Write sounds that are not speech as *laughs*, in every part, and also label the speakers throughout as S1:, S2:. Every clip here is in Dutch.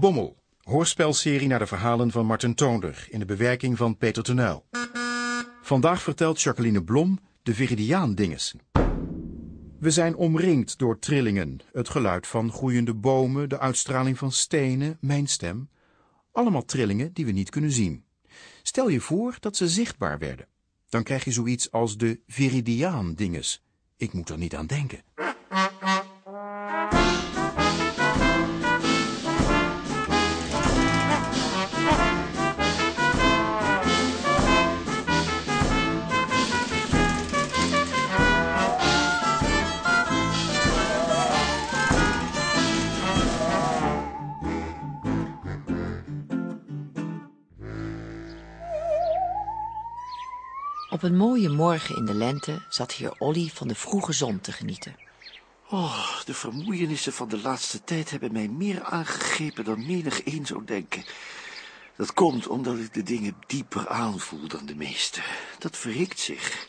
S1: Bommel, hoorspelserie naar de verhalen van Martin Toonder in de bewerking van Peter Tenuil. Vandaag vertelt Jacqueline Blom de Viridiaan-dinges. We zijn omringd door trillingen, het geluid van groeiende bomen, de uitstraling van stenen, mijn stem. Allemaal trillingen die we niet kunnen zien. Stel je voor dat ze zichtbaar werden. Dan krijg je zoiets als de Viridiaan-dinges. Ik moet er niet aan denken.
S2: Op een mooie morgen in de lente zat heer Olly van de vroege zon te genieten.
S3: Oh, de vermoeienissen van de laatste tijd hebben mij meer aangegrepen dan menig een zou denken. Dat komt omdat ik de dingen dieper aanvoel dan de meesten. Dat verrikt zich.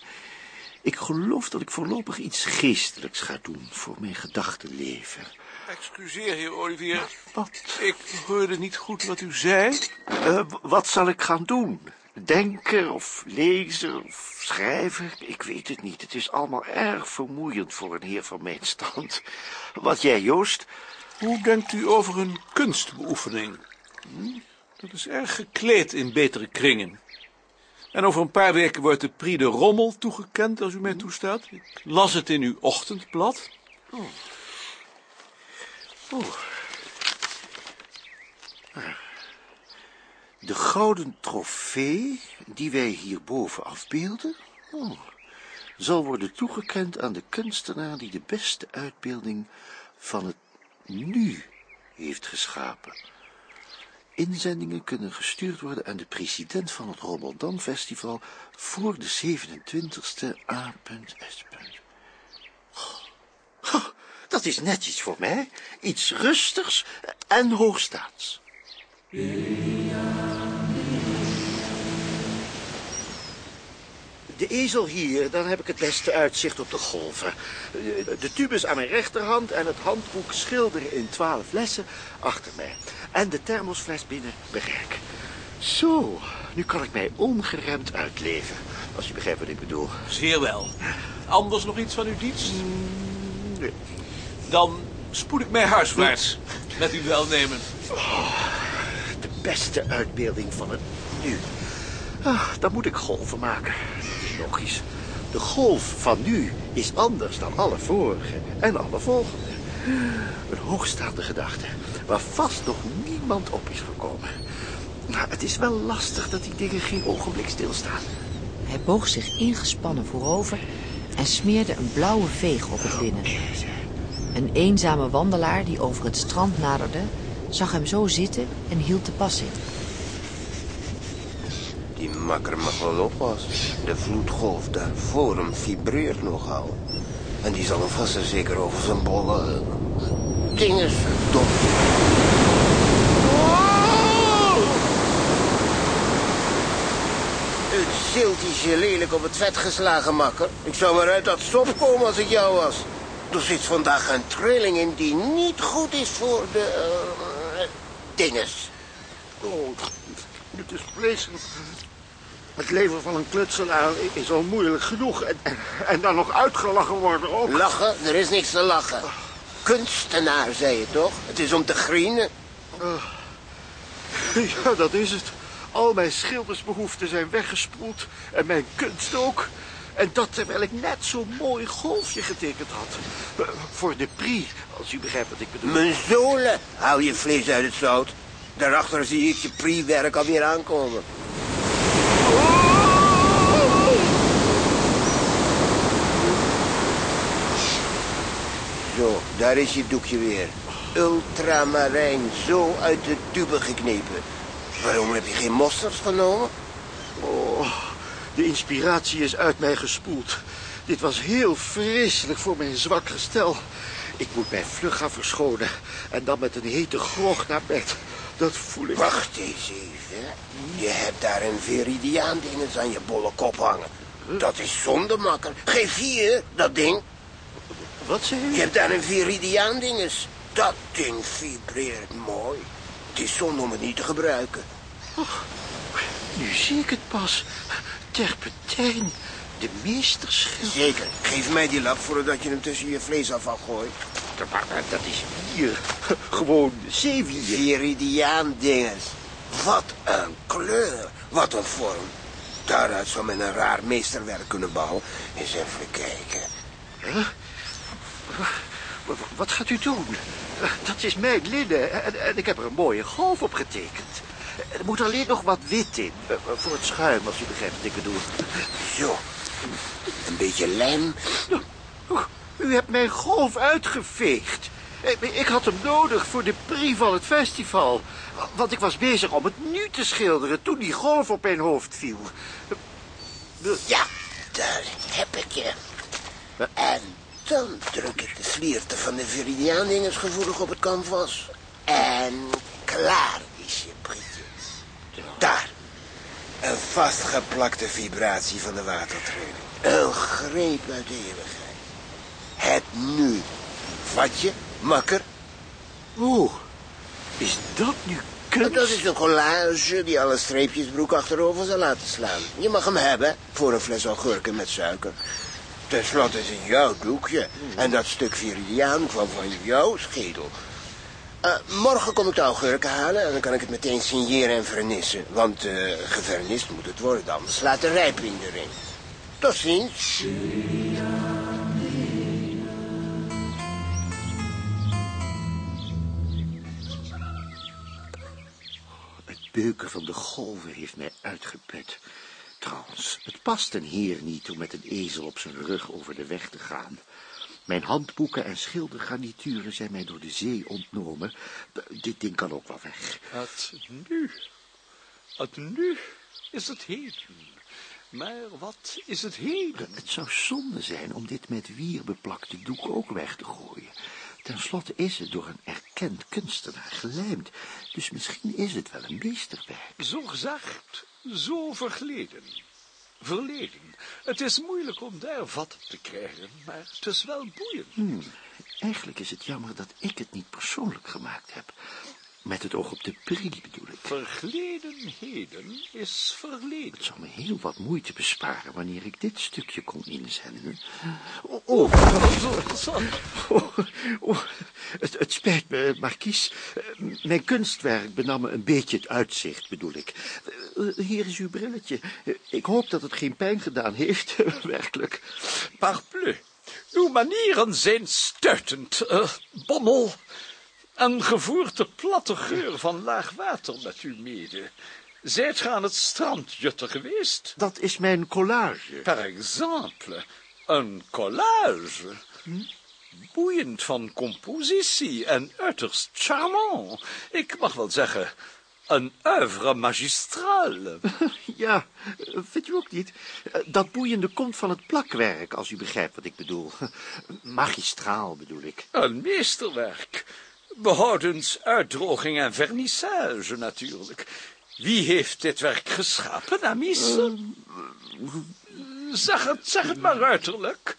S3: Ik geloof dat ik voorlopig iets geestelijks ga doen voor mijn gedachtenleven.
S4: Excuseer, heer Olivier.
S3: Wat?
S4: Ik hoorde niet goed wat u zei.
S3: Uh, wat zal ik gaan doen? Denken of lezen of schrijven? Ik weet het niet. Het is allemaal erg vermoeiend voor een heer van mijn stand. *laughs* Wat jij, Joost?
S4: Hoe denkt u over een kunstbeoefening? Hm? Dat is erg gekleed in betere kringen. En over een paar weken wordt de Prix de Rommel toegekend, als u mij toestaat. Ik las het in uw ochtendblad.
S3: Oh. Oh. De gouden trofee, die wij hierboven afbeelden, oh, zal worden toegekend aan de kunstenaar die de beste uitbeelding van het nu heeft geschapen. Inzendingen kunnen gestuurd worden aan de president van het Rommeldam Festival voor de 27e A.S. Dat is netjes voor mij. Iets rustigs en hoogstaats. De ezel hier, dan heb ik het beste uitzicht op de golven. De tubus aan mijn rechterhand en het handboek schilderen in twaalf lessen achter mij. En de thermosfles binnen bereik. Zo, nu kan ik mij ongeremd uitleven. Als je begrijpt wat ik bedoel.
S4: Zeer wel. Anders nog iets van uw dienst?
S3: Nee.
S4: Dan spoed ik mij huiswaarts. Met uw welnemen.
S3: Oh, beste uitbeelding van het nu. Ah, dan moet ik golven maken. Logisch. De golf van nu is anders dan alle vorige en alle volgende. Een hoogstaande gedachte, waar vast nog niemand op is gekomen. Maar het is wel lastig dat die dingen geen ogenblik stilstaan.
S2: Hij boog zich ingespannen voorover en smeerde een blauwe veeg op het linnen. Een eenzame wandelaar die over het strand naderde, zag hem zo zitten en hield te pas zitten.
S5: Die makker mag wel oppassen. De vloedgolf daar voor hem vibreert nogal. En die zal hem vast en zeker over zijn bolle... dingen verdomme. Het zilt is je lelijk op het vet geslagen, makker. Ik zou maar uit dat sop komen als ik jou was. Er zit vandaag een trilling in die niet goed is voor de... Uh, dinges.
S3: Oh, het is vreselijk. Het leven van een klutselaar is al moeilijk genoeg. En, en, en, dan nog uitgelachen worden ook.
S5: Lachen? Er is niks te lachen. Kunstenaar, zei je toch? Het is om te grienen.
S3: Uh, ja, dat is het. Al mijn schildersbehoeften zijn weggespoeld. En mijn kunst ook. En dat terwijl ik net zo'n mooi golfje getekend had. Uh, voor de prix, als u begrijpt wat ik bedoel.
S5: Mijn zolen, hou je vlees uit het zout. Daarachter zie ik je prix-werk alweer aankomen. Zo, daar is je doekje weer. Ultramarijn, zo uit de tube geknepen. Waarom heb je geen mosterd genomen?
S3: Oh, de inspiratie is uit mij gespoeld. Dit was heel vreselijk voor mijn zwak gestel. Ik moet mij vlug gaan verschonen. En dan met een hete grog naar bed. Dat voel ik...
S5: Wacht eens even. Je hebt daar een veridiaan-dinges aan je bolle kop hangen. Dat is zonde, makker. Geef hier, dat ding.
S3: Wat zeg je?
S5: Je hebt daar een veridiaan-dinges. Dat ding vibreert mooi. Het is zonde om het niet te gebruiken.
S3: Nu zie ik het pas. Terpentijn, de meesterschil.
S5: Zeker. Geef mij die lap voordat je hem tussen je vleesafval gooit.
S3: Dat is bier. *laughs* Gewoon zeewier.
S5: Viridiaan dinges. Wat een kleur. Wat een vorm. Daaruit zou men een raar meesterwerk kunnen bouwen. Eens even kijken.
S3: Wa- Wat gaat u doen? Dat is mijn linnen en, en ik heb er een mooie golf op getekend. Er moet alleen nog wat wit in, eh, voor het schuim, als u begrijpt wat ik bedoel.
S5: Zo. Een beetje lijm.
S3: U hebt mijn golf uitgeveegd. Eh, Ik had hem nodig voor de prix van het festival. Want ik was bezig om het nu te schilderen toen die golf op mijn hoofd viel.
S5: Ja, daar heb ik je. En dan druk ik de vlierte van de Viridiaan gevoelig op het canvas. En klaar. Daar. Een vastgeplakte vibratie van de watertraining. Een greep uit de eeuwigheid. Het nu. Vat je, makker?
S3: Oeh, is dat nu kunst?
S5: Dat is een collage die alle streepjesbroek achterover zal laten slaan. Je mag hem hebben voor een fles augurken met suiker. Ten slotte is het jouw doekje. En dat stuk viridiaan kwam van jouw schedel. Eh, morgen kom ik de augurken halen en dan kan ik het meteen signeren en vernissen. Want eh gevernist moet het worden, anders slaat de rijping erin. Tot ziens.
S3: Het beuken van de golven heeft mij uitgeput. Trouwens, het past een heer niet om met een ezel op zijn rug over de weg te gaan. Mijn handboeken en schildergarnituren zijn mij door de zee ontnomen. Dit ding kan ook wel weg.
S6: Het nu, het nu is het heden. Maar wat is het heden?
S3: Het zou zonde zijn om dit met wier beplakte doek ook weg te gooien. Ten slotte is het door een erkend kunstenaar gelijmd. Dus misschien is het wel een meesterwerk.
S6: Zo gezegd, zo vergleden. Verleden. Het is moeilijk om daar vat te krijgen, maar het is wel boeiend.
S3: Hmm, eigenlijk is het jammer dat ik het niet persoonlijk gemaakt heb. Met het oog op de prix bedoel ik.
S6: Vergleden heden is verleden.
S3: Het zou me heel wat moeite besparen wanneer ik dit stukje kon inzenden. Oh, oh, oh, oh, het, het spijt me, markies. Mijn kunstwerk benam me een beetje het uitzicht, bedoel ik. Hier is uw brilletje. Ik hoop dat het geen pijn gedaan heeft, *laughs* werkelijk.
S6: Parbleu, uw manieren zijn stuitend. eh, bommel. En gevoert de platte geur van laag water met u mede. Zijt ge aan het strand jutten geweest?
S3: Dat is mijn collage.
S6: Par exemple, een collage. Boeiend van compositie en uiterst charmant. Ik mag wel zeggen, een oeuvre magistrale. *laughs*
S3: Ja, vindt u ook niet? Dat boeiende komt van het plakwerk, als u begrijpt wat ik bedoel. Magistraal bedoel ik.
S6: Een meesterwerk. Behoudens uitdroging en vernissage natuurlijk. Wie heeft dit werk geschapen, Amis? Zeg het, zeg het maar uiterlijk.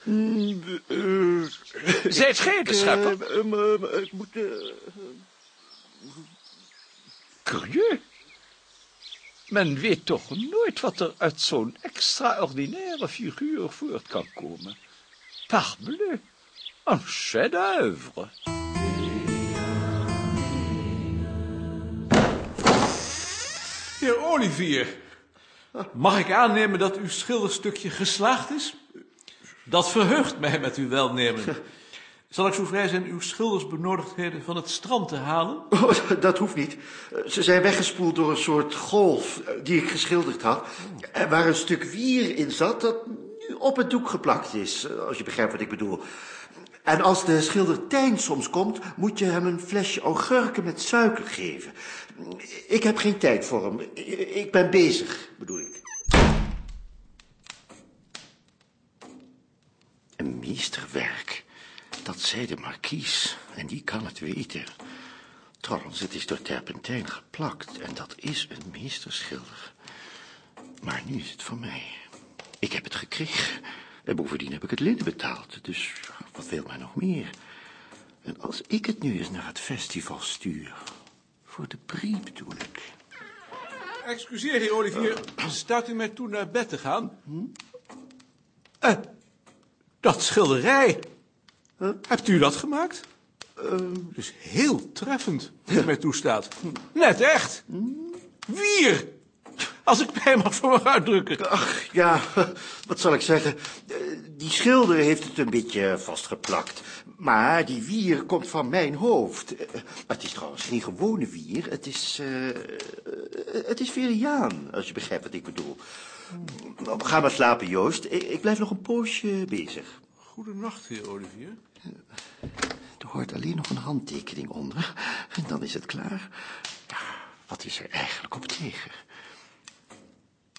S6: Zijt gij de schepper?
S3: Eh, ik moet... eh,
S6: Curieux. Men weet toch nooit wat er uit zo'n extraordinaire figuur voort kan komen. Parbleu, een chef-d'œuvre.
S4: Heer Olivier, mag ik aannemen dat uw schilderstukje geslaagd is? Dat verheugt mij met uw welnemen. Zal ik zo vrij zijn uw schildersbenodigdheden van het strand te halen?
S7: Oh, dat hoeft niet. Ze zijn weggespoeld door een soort golf eh, die ik geschilderd had. En waar een stuk wier in zat dat nu op het doek geplakt is, eh, als je begrijpt wat ik bedoel. En als de schilder Tijn soms komt, moet je hem een flesje augurken met suiker geven. Ik heb geen tijd voor hem. Ik ben bezig, bedoel ik.
S3: Een meesterwerk. Dat zei de markies. En die kan het weten. Trouwens, het is door Terpentijn geplakt. En dat is een meesterschilder. Maar nu is het voor mij. Ik heb het gekregen. En bovendien heb ik het linnen betaald. Dus wat wil mij nog meer? En als ik het nu eens naar het festival stuur... Voor de prix bedoel ik.
S4: Excuseer, heer Olivier. Staat u mij toe naar bed te gaan? Eh, dat schilderij. Hebt u dat gemaakt? Het is heel treffend, als u mij toestaat. Net echt. Wier. Als ik mij mag voor me uitdrukken.
S3: Ach, ja, *laughs* wat zal ik zeggen? Die schilder heeft het een beetje vastgeplakt. Maar die wier komt van mijn hoofd. Eh, Het is trouwens geen gewone wier. Het is, eh, het is Veriaan, als je begrijpt wat ik bedoel. Ga maar slapen, Joost. Ik, blijf nog een poosje bezig.
S4: Goedenacht, heer Olivier.
S3: Er hoort alleen nog een handtekening onder. En dan is het klaar. Ja, wat is er eigenlijk op tegen?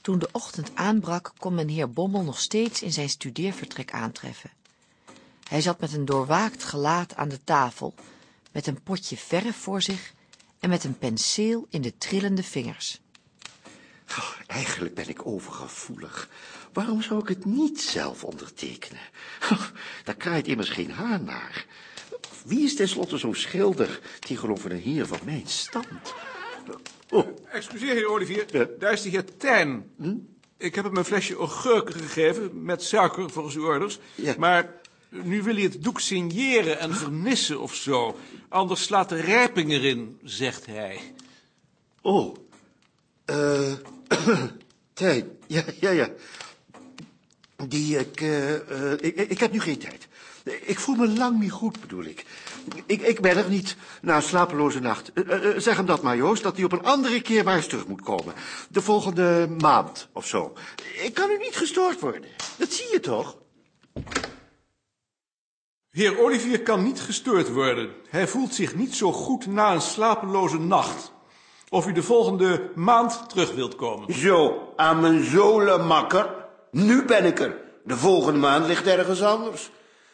S2: Toen de ochtend aanbrak, kon men heer Bommel nog steeds in zijn studeervertrek aantreffen. Hij zat met een doorwaakt gelaat aan de tafel, met een potje verf voor zich en met een penseel in de trillende vingers.
S3: Eigenlijk ben ik overgevoelig. Waarom zou ik het niet zelf ondertekenen? Daar kraait immers geen haar naar. Wie is tenslotte zo'n schilder tegenover een heer van mijn stand? Oh, *laughs*
S4: Excuseer, heer Olivier.
S3: Ja.
S4: Daar is de heer Tijn. Ik heb hem een flesje augurken gegeven, met suiker, volgens uw orders.
S3: Ja.
S4: Maar nu wil hij het doek signeren en vernissen of zo. Anders slaat de rijping erin, zegt hij.
S3: oh. Eh, *clears throat* tijd. Ja, ja, ja. Die, ik, eh, ik, ik heb nu geen tijd. Ik voel me lang niet goed, bedoel ik. Ik, ik ben er niet na een slapeloze nacht. Eh, eh, eh, zeg hem dat maar, Joost, dat hij op een andere keer maar eens terug moet komen. De volgende maand of zo. Ik kan u niet gestoord worden. Dat zie je toch?
S4: Heer Olivier kan niet gestoord worden. Hij voelt zich niet zo goed na een slapeloze nacht. Of u de volgende maand terug wilt komen.
S5: Zo, aan mijn zolen, makker. Nu ben ik er. De volgende maand ligt ergens anders.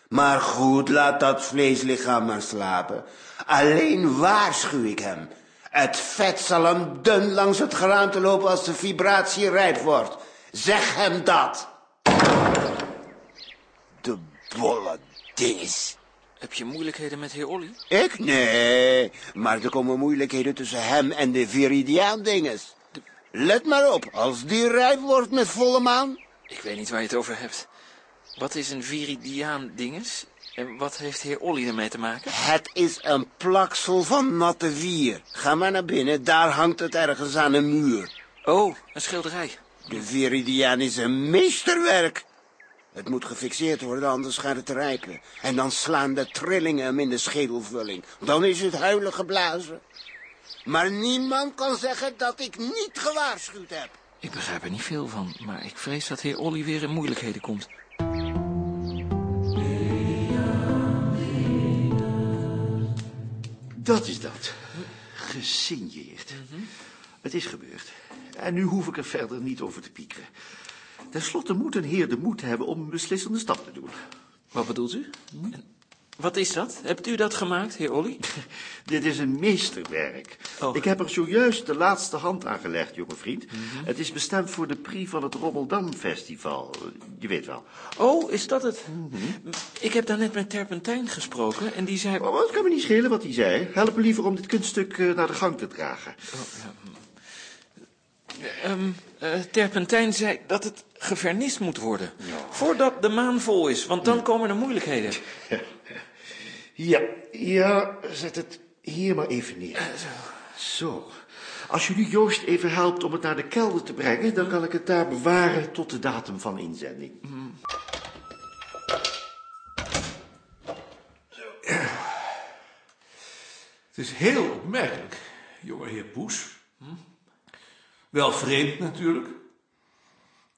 S5: Maar goed, laat dat vleeslichaam maar slapen. Alleen waarschuw ik hem. Het vet zal hem dun langs het geraamte lopen als de vibratie rijp wordt. Zeg hem dat. De bolle dinges.
S8: Heb je moeilijkheden met heer Olly?
S5: Ik? Nee, maar er komen moeilijkheden tussen hem en de Viridiaan-dinges. Let maar op, als die rijp wordt met volle maan...
S8: Ik weet niet waar je het over hebt. Wat is een viridiaan dinges? En wat heeft heer Olly ermee te maken?
S5: Het is een plaksel van natte vier. Ga maar naar binnen, daar hangt het ergens aan een muur.
S8: Oh, een schilderij.
S5: De Viridiaan is een meesterwerk. Het moet gefixeerd worden, anders gaat het rijpen. En dan slaan de trillingen hem in de schedelvulling. Dan is het huilen geblazen. Maar niemand kan zeggen dat ik niet gewaarschuwd heb.
S8: Ik begrijp er niet veel van, maar ik vrees dat heer Olly weer in moeilijkheden komt.
S3: Dat is dat. Gesigneerd. Het is gebeurd. En nu hoef ik er verder niet over te piekeren. Ten slotte moet een heer de moed hebben om een beslissende stap te doen.
S8: Wat bedoelt u? En Wat is dat? Hebt u dat gemaakt, heer Olly? *laughs*
S3: Dit is een meesterwerk.
S8: Oh.
S3: Ik heb er zojuist de laatste hand aan gelegd, jonge vriend. Het is bestemd voor de prix van het Rommeldam Festival. Je weet wel.
S8: Oh, is dat het? Ik heb daarnet met Terpentijn gesproken en die zei...
S3: Maar het kan me niet schelen wat hij zei. Help me liever om dit kunststuk eh, naar de gang te dragen.
S8: Ehm, eh, Terpentijn zei dat het gevernist moet worden. Voordat de maan vol is, want dan komen er moeilijkheden. *laughs*
S3: Ja, ja, zet het hier maar even neer. Zo. Als jullie Joost even helpt om het naar de kelder te brengen, dan kan ik het daar bewaren tot de datum van inzending.
S4: Het is heel opmerkelijk, jonge heer Poes. Wel vreemd natuurlijk.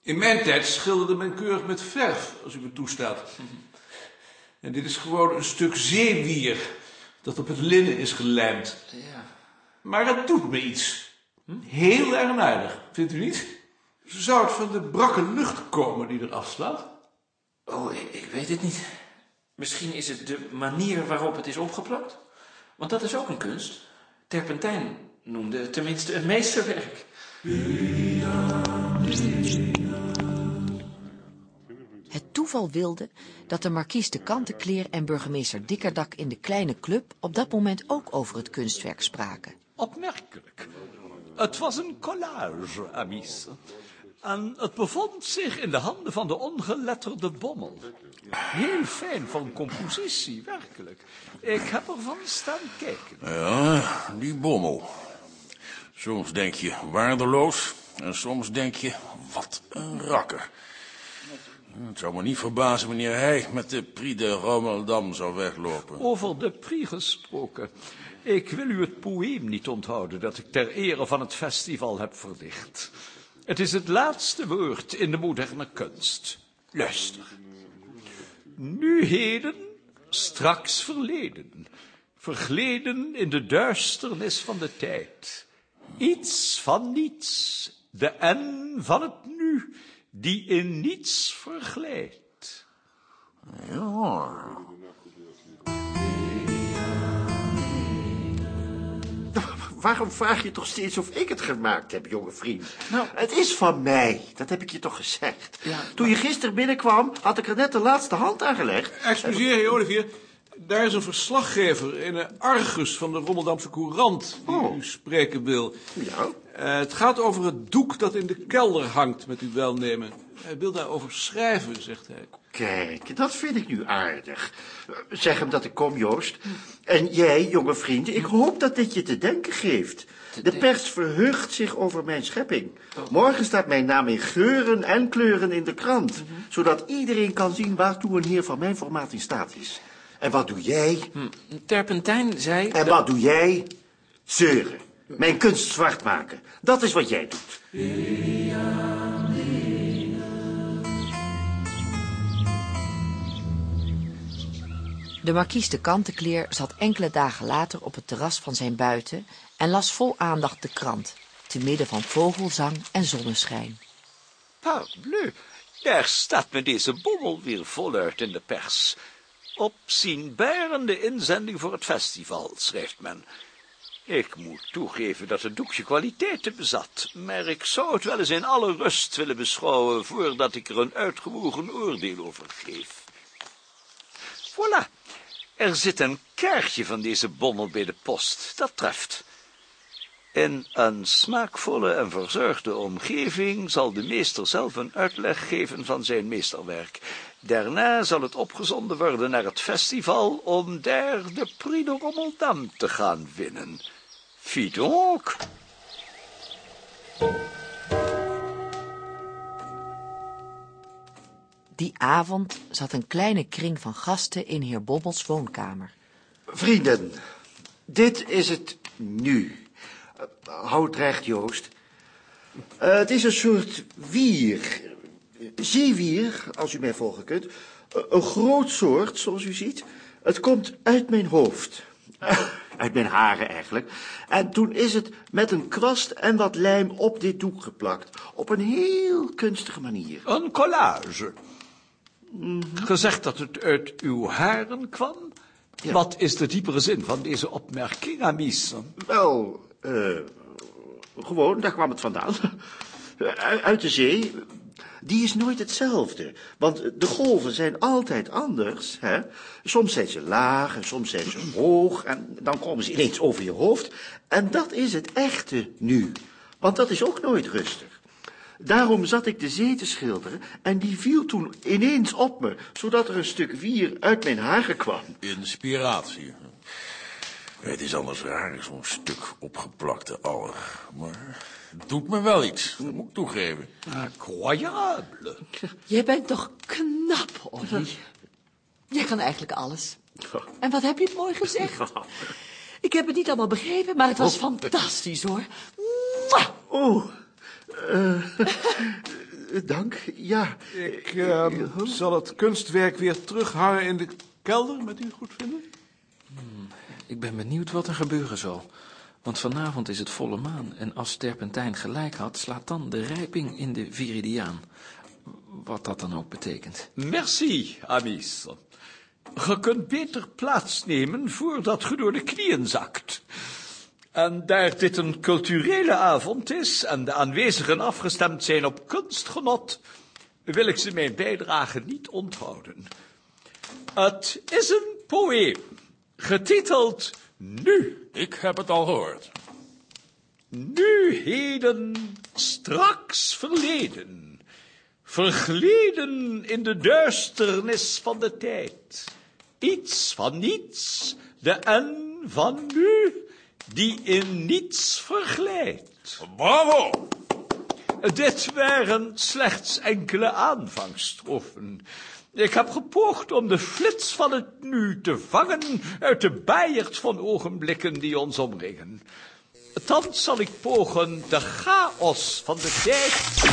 S4: In mijn tijd schilderde men keurig met verf, als u me toestaat. En dit is gewoon een stuk zeewier dat op het linnen is gelijmd.
S8: Ja.
S4: Maar het doet me iets. Heel eigenaardig, vindt u niet? Zou het van de brakke lucht komen die er afslaat?
S8: Oh, ik, ik weet het niet. Misschien is het de manier waarop het is opgeplakt. Want dat is ook een kunst. Terpentijn noemde het tenminste een meesterwerk.
S2: Het toeval wilde dat de markies de Kantenkleer en burgemeester Dikkerdak in de kleine club op dat moment ook over het kunstwerk spraken.
S9: Opmerkelijk. Het was een collage, amis. En het bevond zich in de handen van de ongeletterde Bommel. Heel fijn van compositie, werkelijk. Ik heb ervan staan kijken.
S10: Ja, die bommel. Soms denk je waardeloos en soms denk je, wat een rakker. Het zou me niet verbazen wanneer hij met de Prix de Romeldam zou weglopen.
S9: Over de Prix gesproken. Ik wil u het poëem niet onthouden dat ik ter ere van het festival heb verdicht. Het is het laatste woord in de moderne kunst. Luister. Nu heden, straks verleden. Vergleden in de duisternis van de tijd. Iets van niets, de N van het nu, die in niets verglijdt.
S10: Ja,
S3: Waarom vraag je toch steeds of ik het gemaakt heb, jonge vriend? Nou, het is van mij. Dat heb ik je toch gezegd. Toen je gisteren binnenkwam, had ik er net de laatste hand aan gelegd.
S4: Excuseer, heer Olivier. Daar is een verslaggever in een Argus van de Rommeldamse Courant die
S3: Oh.
S4: u spreken wil.
S3: Ja.
S4: Eh, het gaat over het doek dat in de kelder hangt, met uw welnemen. Hij wil daarover schrijven, zegt hij.
S3: Kijk, dat vind ik nu aardig. Zeg hem dat ik kom, Joost. En jij, jonge vriend, ik hoop dat dit je te denken geeft. De pers verheugt zich over mijn schepping. Morgen staat mijn naam in geuren en kleuren in de krant. Zodat iedereen kan zien waartoe een heer van mijn formaat in staat is. En wat doe jij?
S8: Terpentijn zei...
S3: En wat doe jij? Zeuren. Mijn kunst zwart maken. Dat is wat jij doet.
S2: De markies de Kantenkleer zat enkele dagen later op het terras van zijn buiten en las vol aandacht de krant, te midden van vogelzang en zonneschijn.
S6: Parbleu, daar staat me deze bommel weer voluit in de pers. Opzienbarende inzending voor het festival, schrijft men. Ik moet toegeven dat het doekje kwaliteiten bezat, maar ik zou het wel eens in alle rust willen beschouwen voordat ik er een uitgewogen oordeel over geef. Voilà, er zit een kaartje van deze bommel bij de post, dat treft. In een smaakvolle en verzorgde omgeving zal de meester zelf een uitleg geven van zijn meesterwerk. Daarna zal het opgezonden worden naar het festival om daar de Prix de Rommeldam te gaan winnen. Fi donc.
S2: Die avond zat een kleine kring van gasten in heer Bobbels woonkamer.
S3: Vrienden, dit is het nu. Houd recht, Joost. Eh, het is een soort wier. Zeewier, als u mij volgen kunt. Eh, een groot soort, zoals u ziet. Het komt uit mijn hoofd. *laughs* uit mijn haren eigenlijk. En toen is het met een kwast en wat lijm op dit doek geplakt. Op een heel kunstige manier.
S9: Een collage. Gezegd dat het uit uw haren kwam.
S3: Ja.
S9: Wat is de diepere zin van deze opmerking, amis?
S3: Wel, eh, gewoon, daar kwam het vandaan. Uit de zee. Die is nooit hetzelfde. Want de golven zijn altijd anders. Hè? Soms zijn ze laag en soms zijn ze hoog. En dan komen ze ineens over je hoofd. En dat is het echte nu. Want dat is ook nooit rustig. Daarom zat ik de zee te schilderen en die viel toen ineens op me, zodat er een stuk wier uit mijn haren kwam.
S10: inspiratie. Het is anders raar, zo'n stuk opgeplakte aller. Maar het doet me wel iets, dat moet ik toegeven.
S9: Incroyable.
S11: Jij bent toch knap, Olly. Jij kan eigenlijk alles. En wat heb je het mooi gezegd. Ik heb het niet allemaal begrepen, maar het was fantastisch, hoor. Mwah!
S3: Oh, eh, dank, ja.
S4: Ik eh, zal het kunstwerk weer terughangen in de kelder, met u goed vinden?
S8: Ik ben benieuwd wat er gebeuren zal. Want vanavond is het volle maan en als Terpentijn gelijk had, slaat dan de rijping in de viridiaan. Wat dat dan ook betekent.
S9: Merci, amis. Ge kunt beter plaatsnemen voordat ge door de knieën zakt. En daar dit een culturele avond is en de aanwezigen afgestemd zijn op kunstgenot, wil ik ze mijn bijdrage niet onthouden. Het is een poëem, getiteld Nu.
S10: Ik heb het al gehoord.
S6: Nu heden, straks verleden. Vergleden in de duisternis van de tijd. Iets van niets, de en van nu, die in niets verglijdt.
S10: Bravo!
S6: Dit waren slechts enkele aanvangstrofen. Ik heb gepoogd om de flits van het nu te vangen uit de baaierd van ogenblikken die ons omringen. Thans zal ik pogen de chaos van de tijd...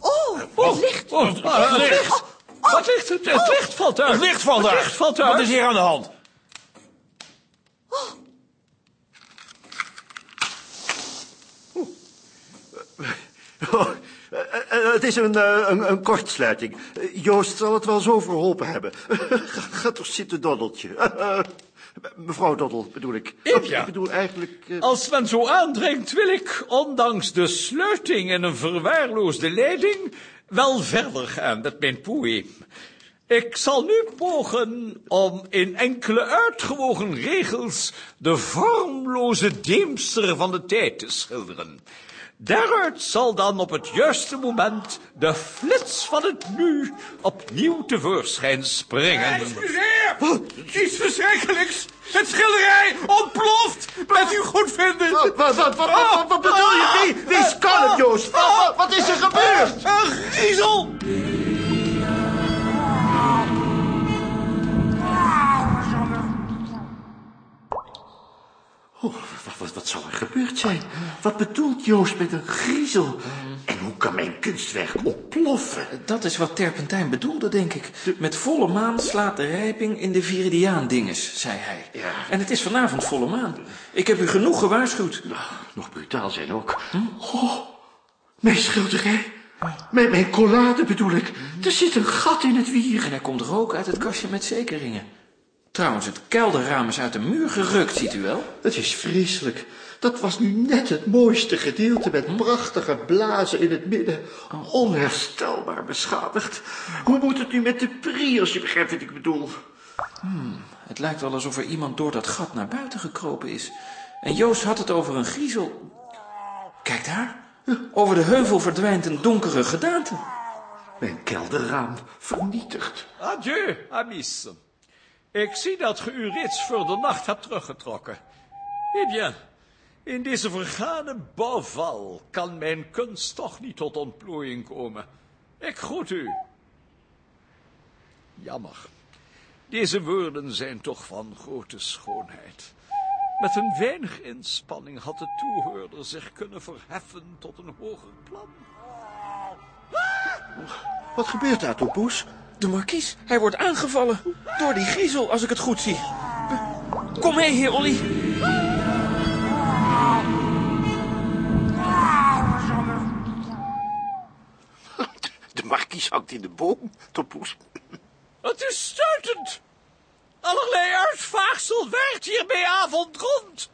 S11: Oh, oh, licht.
S6: Oh, het licht. Wat licht? Het, het licht valt uit.
S10: Het licht valt uit.
S6: Het licht valt uit.
S10: Wat is hier aan de hand?
S3: Oh, het is een, eh, een, een kortsluiting. Eh, Joost zal het wel zo verholpen hebben. *laughs* ga, toch zitten, Doddeltje. Eh, *laughs* mevrouw Doddel, bedoel ik.
S6: Ik, ja.
S3: Ik bedoel eigenlijk... eh,
S6: Als men zo aandringt, wil ik, ondanks de sluiting en een verwaarloosde leiding, wel verder gaan met mijn poëem. Ik zal nu pogen om in enkele uitgewogen regels de vormloze deemster van de tijd te schilderen. Daaruit zal dan op het juiste moment de flits van het nu opnieuw tevoorschijn springen.
S4: Excuseer! Iets verschrikkelijks! Het schilderij ontploft! Met uw goedvinden!
S3: Wat, wat, wat, wat, wat, wat bedoel je? Wie, wie kan het, Joost? Wat, wat, wat is er gebeurd?
S4: Een griezel!
S3: Oh, wat, zou er gebeurd zijn? Wat bedoelt Joost met een griezel? En hoe kan mijn kunstwerk ontploffen?
S8: Dat is wat Terpentijn bedoelde, denk ik. Met volle maan slaat de rijping in de Viridiaan-dinges, zei hij.
S3: Ja.
S8: En het is vanavond volle maan. Ik heb u genoeg gewaarschuwd.
S3: Nog brutaal zijn ook. Oh, mijn schilderij. Mijn, mijn collade bedoel ik. Er zit een gat in het wier.
S8: En er komt rook uit het kastje met zekeringen. Trouwens, het kelderraam is uit de muur gerukt, ziet u wel?
S3: Het is vreselijk. Dat was nu net het mooiste gedeelte met prachtige blazen in het midden. Onherstelbaar beschadigd. Hoe moet het nu met de prie, als je begrijpt wat ik bedoel?
S8: Het lijkt wel alsof er iemand door dat gat naar buiten gekropen is. En Joost had het over een griezel. Kijk daar. Over de heuvel verdwijnt een donkere gedaante.
S3: Mijn kelderraam vernietigd.
S6: Adieu, amis. Ik zie dat ge u reeds voor de nacht hebt teruggetrokken. Eh in deze vergane bouwval kan mijn kunst toch niet tot ontplooiing komen. Ik groet u. Jammer. Deze woorden zijn toch van grote schoonheid. Met een weinig inspanning had de toehoorder zich kunnen verheffen tot een hoger plan.
S3: Wat gebeurt daar, Topoes?
S8: De markies, hij wordt aangevallen door die griezel, als ik het goed zie. Kom mee, heer Olly.
S3: De markies hangt in de boom, Topoes.
S6: Het is stuitend. Allerlei uitvaagsel werkt hier bij avond rond.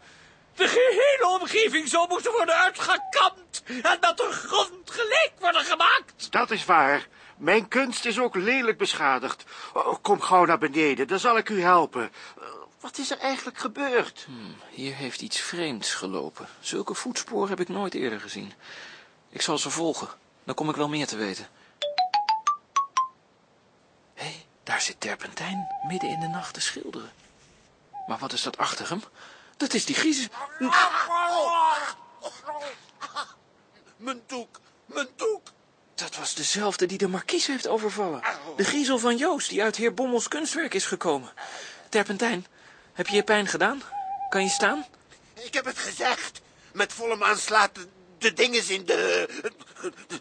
S6: De gehele omgeving zou moeten worden uitgekamd en met de grond gelijk worden gemaakt.
S3: Dat is waar. Mijn kunst is ook lelijk beschadigd. Oh, kom gauw naar beneden, dan zal ik u helpen. Eh, Wat is er eigenlijk gebeurd?
S8: Hier heeft iets vreemds gelopen. Zulke voetsporen heb ik nooit eerder gezien. Ik zal ze volgen. Dan kom ik wel meer te weten. Hé, hey, daar zit Terpentijn midden in de nacht te schilderen. Maar wat is dat achter hem? Dat is die griezel.
S5: Mijn doek, mijn doek.
S8: Dat was dezelfde die de markies heeft overvallen. De griezel van Joost, die uit heer Bommels kunstwerk is gekomen. Terpentijn, heb je je pijn gedaan? Kan je staan?
S5: Ik heb het gezegd. Met volle maan slaat de, de dinges in de...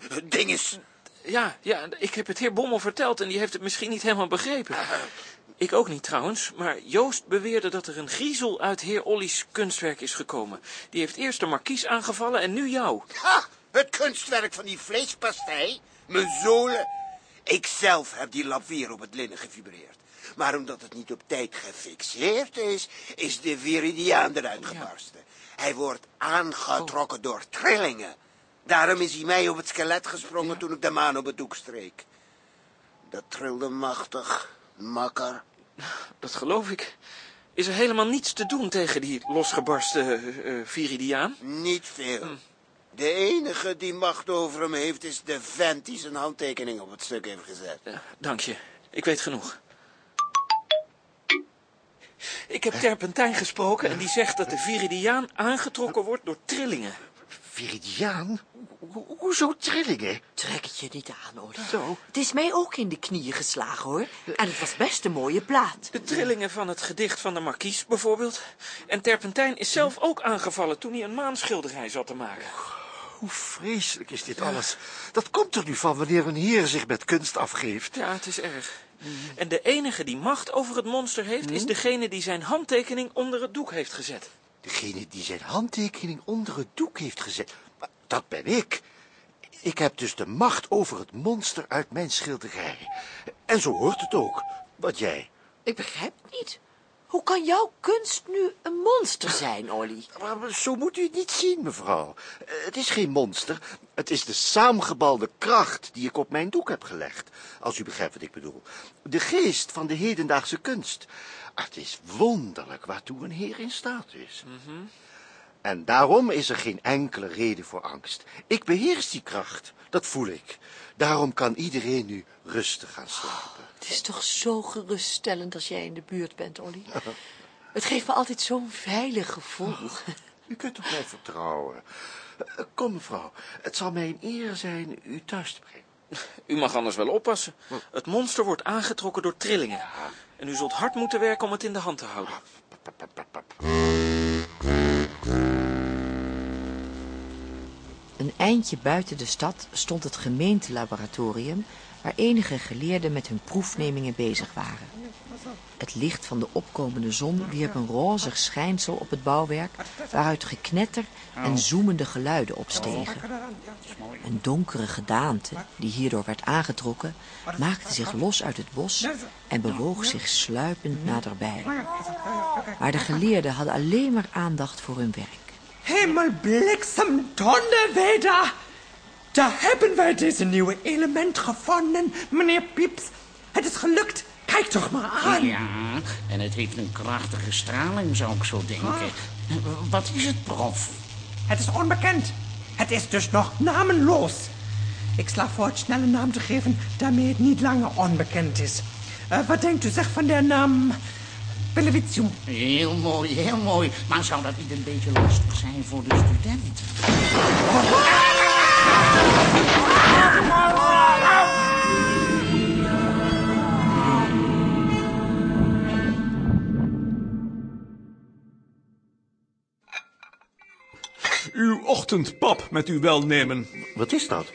S5: de dinges.
S8: Ja, ja, ik heb het heer Bommel verteld en die heeft het misschien niet helemaal begrepen. Ik ook niet trouwens, maar Joost beweerde dat er een griezel uit heer Olly's kunstwerk is gekomen. Die heeft eerst de markies aangevallen en nu jou.
S5: Ha, het kunstwerk van die vleespastei. Mijn zolen. Ik zelf heb die lap weer op het linnen gevibreerd. Maar omdat het niet op tijd gefixeerd is, is de viridiaan eruit gebarsten. Hij wordt aangetrokken door trillingen. Daarom is hij mij op het skelet gesprongen toen ik de maan op het doek streek. Dat trilde machtig, makker.
S8: Dat geloof ik. Is er helemaal niets te doen tegen die losgebarsten eh, eh, Viridiaan?
S5: Niet veel. De enige die macht over hem heeft is de vent die zijn handtekening op het stuk heeft gezet.
S8: Ja, dank je. Ik weet genoeg. Ik heb Terpentijn gesproken en die zegt dat de Viridiaan aangetrokken wordt door trillingen.
S3: Viridiaan? Ho- hoezo trillingen?
S11: Trek het je niet aan, Olly.
S3: Zo.
S11: Het is mij ook in de knieën geslagen, hoor. En het was best een mooie plaat.
S8: De trillingen van het gedicht van de markies bijvoorbeeld. En Terpentijn is zelf ook aangevallen toen hij een maanschilderij zat te maken.
S3: Hoe vreselijk is dit alles? Dat komt er nu van wanneer een heer zich met kunst afgeeft.
S8: Ja, het is erg. En de enige die macht over het monster heeft, is degene die zijn handtekening onder het doek heeft gezet.
S3: Degene die zijn handtekening onder het doek heeft gezet. Maar dat ben ik. Ik heb dus de macht over het monster uit mijn schilderij. En zo hoort het ook. Wat jij.
S11: Ik begrijp het niet. Hoe kan jouw kunst nu een monster zijn, Olly? *laughs*
S3: Zo moet u het niet zien, mevrouw. Eh, Het is geen monster. Het is de saamgebalde kracht die ik op mijn doek heb gelegd. Als u begrijpt wat ik bedoel. De geest van de hedendaagse kunst. Ah, Het is wonderlijk waartoe een heer in staat is. En daarom is er geen enkele reden voor angst. Ik beheers die kracht. Dat voel ik. Daarom kan iedereen nu rustig gaan slapen.
S11: Het is toch zo geruststellend als jij in de buurt bent, Olly. *laughs* Het geeft me altijd zo'n veilig gevoel.
S3: U kunt op mij vertrouwen. Kom, mevrouw. Het zal mij een eer zijn u thuis te brengen.
S8: U mag anders wel oppassen. Het monster wordt aangetrokken door trillingen. En u zult hard moeten werken om het in de hand te houden.
S2: Een eindje buiten de stad stond het gemeentelaboratorium... waar enige geleerden met hun proefnemingen bezig waren. Het licht van de opkomende zon wierp een rozig schijnsel op het bouwwerk... waaruit geknetter en zoemende geluiden opstegen. Een donkere gedaante, die hierdoor werd aangetrokken... maakte zich los uit het bos en bewoog zich sluipend naderbij. Maar de geleerden hadden alleen maar aandacht voor hun werk.
S12: Himmel, Bliksem! Da hebben wij deze nieuwe element gevonden, meneer Pieps. Het is gelukt. Kijk toch maar aan.
S13: Ja, en het heeft een krachtige straling, zou ik zo denken. Wat is het, prof?
S12: Het is onbekend. Het is dus nog namenloos. Ik sla voor het snelle naam te geven, daarmee het niet langer onbekend is. Eh, wat denkt u zeg van de naam Bellevitio?
S13: Heel mooi, heel mooi. Maar zou dat niet een beetje lastig zijn voor de student?
S4: Uw ochtendpap met uw welnemen.
S3: Wat is dat?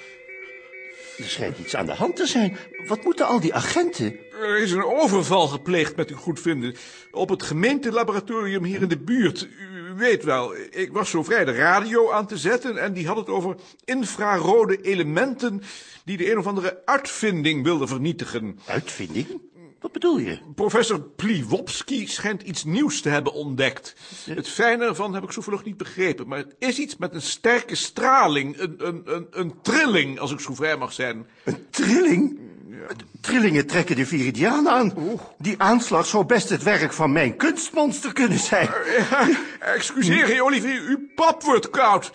S3: Er schijnt iets aan de hand te zijn. Wat moeten al die agenten?
S4: Er is een overval gepleegd met uw goedvinden op het gemeentelaboratorium hier in de buurt. U weet wel, ik was zo vrij de radio aan te zetten en die had het over infrarode elementen die de een of andere uitvinding wilden vernietigen.
S3: Uitvinding? Wat bedoel je?
S4: Professor Pliwopski schijnt iets nieuws te hebben ontdekt. Het fijne ervan heb ik zo vlug niet begrepen, maar het is iets met een sterke straling, een, een, een, een trilling, als ik zo vrij mag zijn.
S3: Een trilling? Trillingen trekken de Viridiaan aan. Die aanslag zou best het werk van mijn kunstmonster kunnen zijn.
S4: Excuseer, heer Olivier, uw pap wordt koud.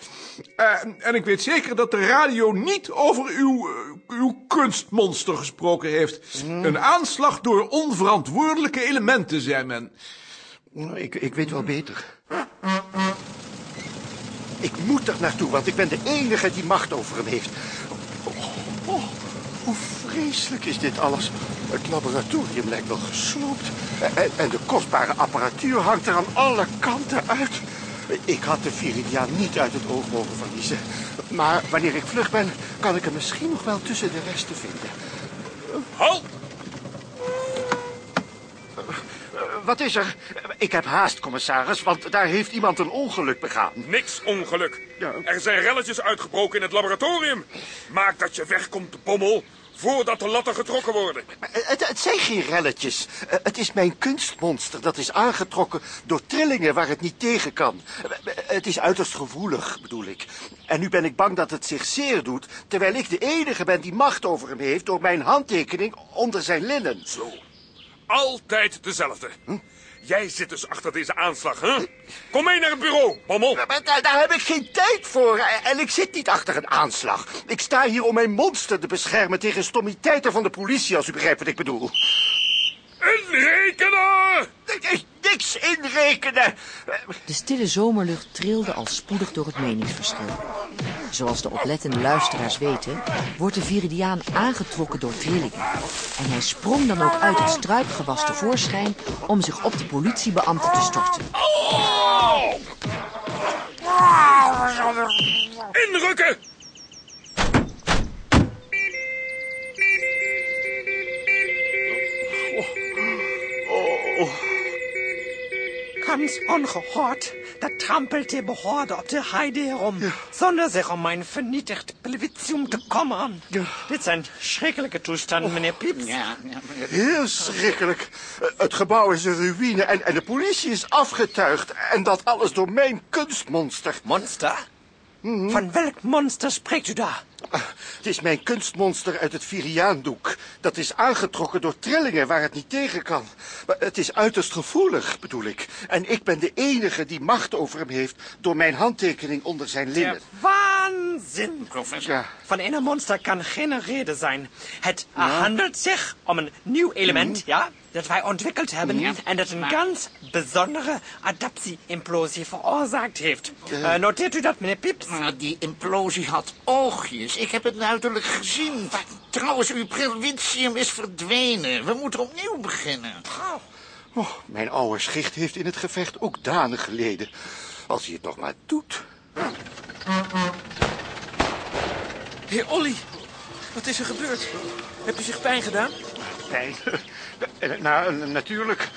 S4: Eh, en ik weet zeker dat de radio niet over uw, eh, uw kunstmonster gesproken heeft. Een aanslag door onverantwoordelijke elementen, zei men.
S3: Nou, Ik, ik weet wel beter. Ik moet er naartoe, want ik ben de enige die macht over hem heeft. Oh, oh, hoe vreselijk is dit alles. Het laboratorium lijkt wel gesloopt. En, de kostbare apparatuur hangt er aan alle kanten uit. Ik had de Viridiaan niet uit het oog mogen verliezen. Maar wanneer ik vlug ben, kan ik hem misschien nog wel tussen de resten vinden.
S10: Halt!
S3: Wat is er? Ik heb haast, commissaris, want daar heeft iemand een ongeluk begaan.
S14: Niks ongeluk.
S3: Ja.
S14: Er zijn relletjes uitgebroken in het laboratorium. Maak dat je wegkomt, bommel, voordat de latten getrokken worden.
S3: Maar Het, het zijn geen relletjes. Eh, Het is mijn kunstmonster. Dat is aangetrokken door trillingen waar het niet tegen kan. Eh, Het is uiterst gevoelig, bedoel ik. En nu ben ik bang dat het zich zeer doet... terwijl ik de enige ben die macht over hem heeft... door mijn handtekening onder zijn linnen.
S14: Zo. Altijd dezelfde. Jij zit dus achter deze aanslag, hè? Kom mee naar het bureau, Bommel.
S3: Daar, daar heb ik geen tijd voor. En ik zit niet achter een aanslag. Ik sta hier om mijn monster te beschermen tegen stommiteiten van de politie, als u begrijpt wat ik bedoel.
S14: Inrekenen!
S3: Niks inrekenen!
S2: De stille zomerlucht trilde al spoedig door het meningsverschil. Zoals de oplettende luisteraars weten, wordt de Viridiaan aangetrokken door trillingen. En hij sprong dan ook uit het struikgewas tevoorschijn om zich op de politiebeambten te storten.
S14: Inrukken!
S12: Ganz ongehoord, da trampelt de Behörde op de heide herum, zonder zich om mijn vernietigd plebiscium te kommeren. Dit zijn schrikkelijke toestanden, meneer Pieps.
S13: Ja, ja,
S3: Heel schrikkelijk. Eh, Het gebouw is een ruïne en, en de politie is afgetuigd. En dat alles door mijn kunstmonster.
S12: Monster? Van welk monster spreekt u daar?
S3: Het is mijn kunstmonster uit het Viriaandoek. Dat is aangetrokken door trillingen waar het niet tegen kan. Maar het is uiterst gevoelig, bedoel ik. En ik ben de enige die macht over hem heeft door mijn handtekening onder zijn linnen.
S12: Waanzin!
S13: professor.
S3: Ja.
S12: Van een monster kan geen reden zijn. Het handelt zich om een nieuw element, ja, dat wij ontwikkeld hebben
S13: Ja,
S12: en dat een
S13: maar-
S12: ganz bijzondere adaptie-implosie veroorzaakt heeft. Eh, noteert u dat, meneer Pieps?
S13: Maar die implosie had oogjes. Ik heb het duidelijk gezien. Trouwens, uw provincium is verdwenen. We moeten opnieuw beginnen.
S3: Oh, mijn oude schicht heeft in het gevecht ook danen geleden. Als hij het nog maar doet.
S8: Heer Olly, wat is er gebeurd? Heb u zich pijn gedaan?
S3: Pijn. Eh, Nou, eh, natuurlijk.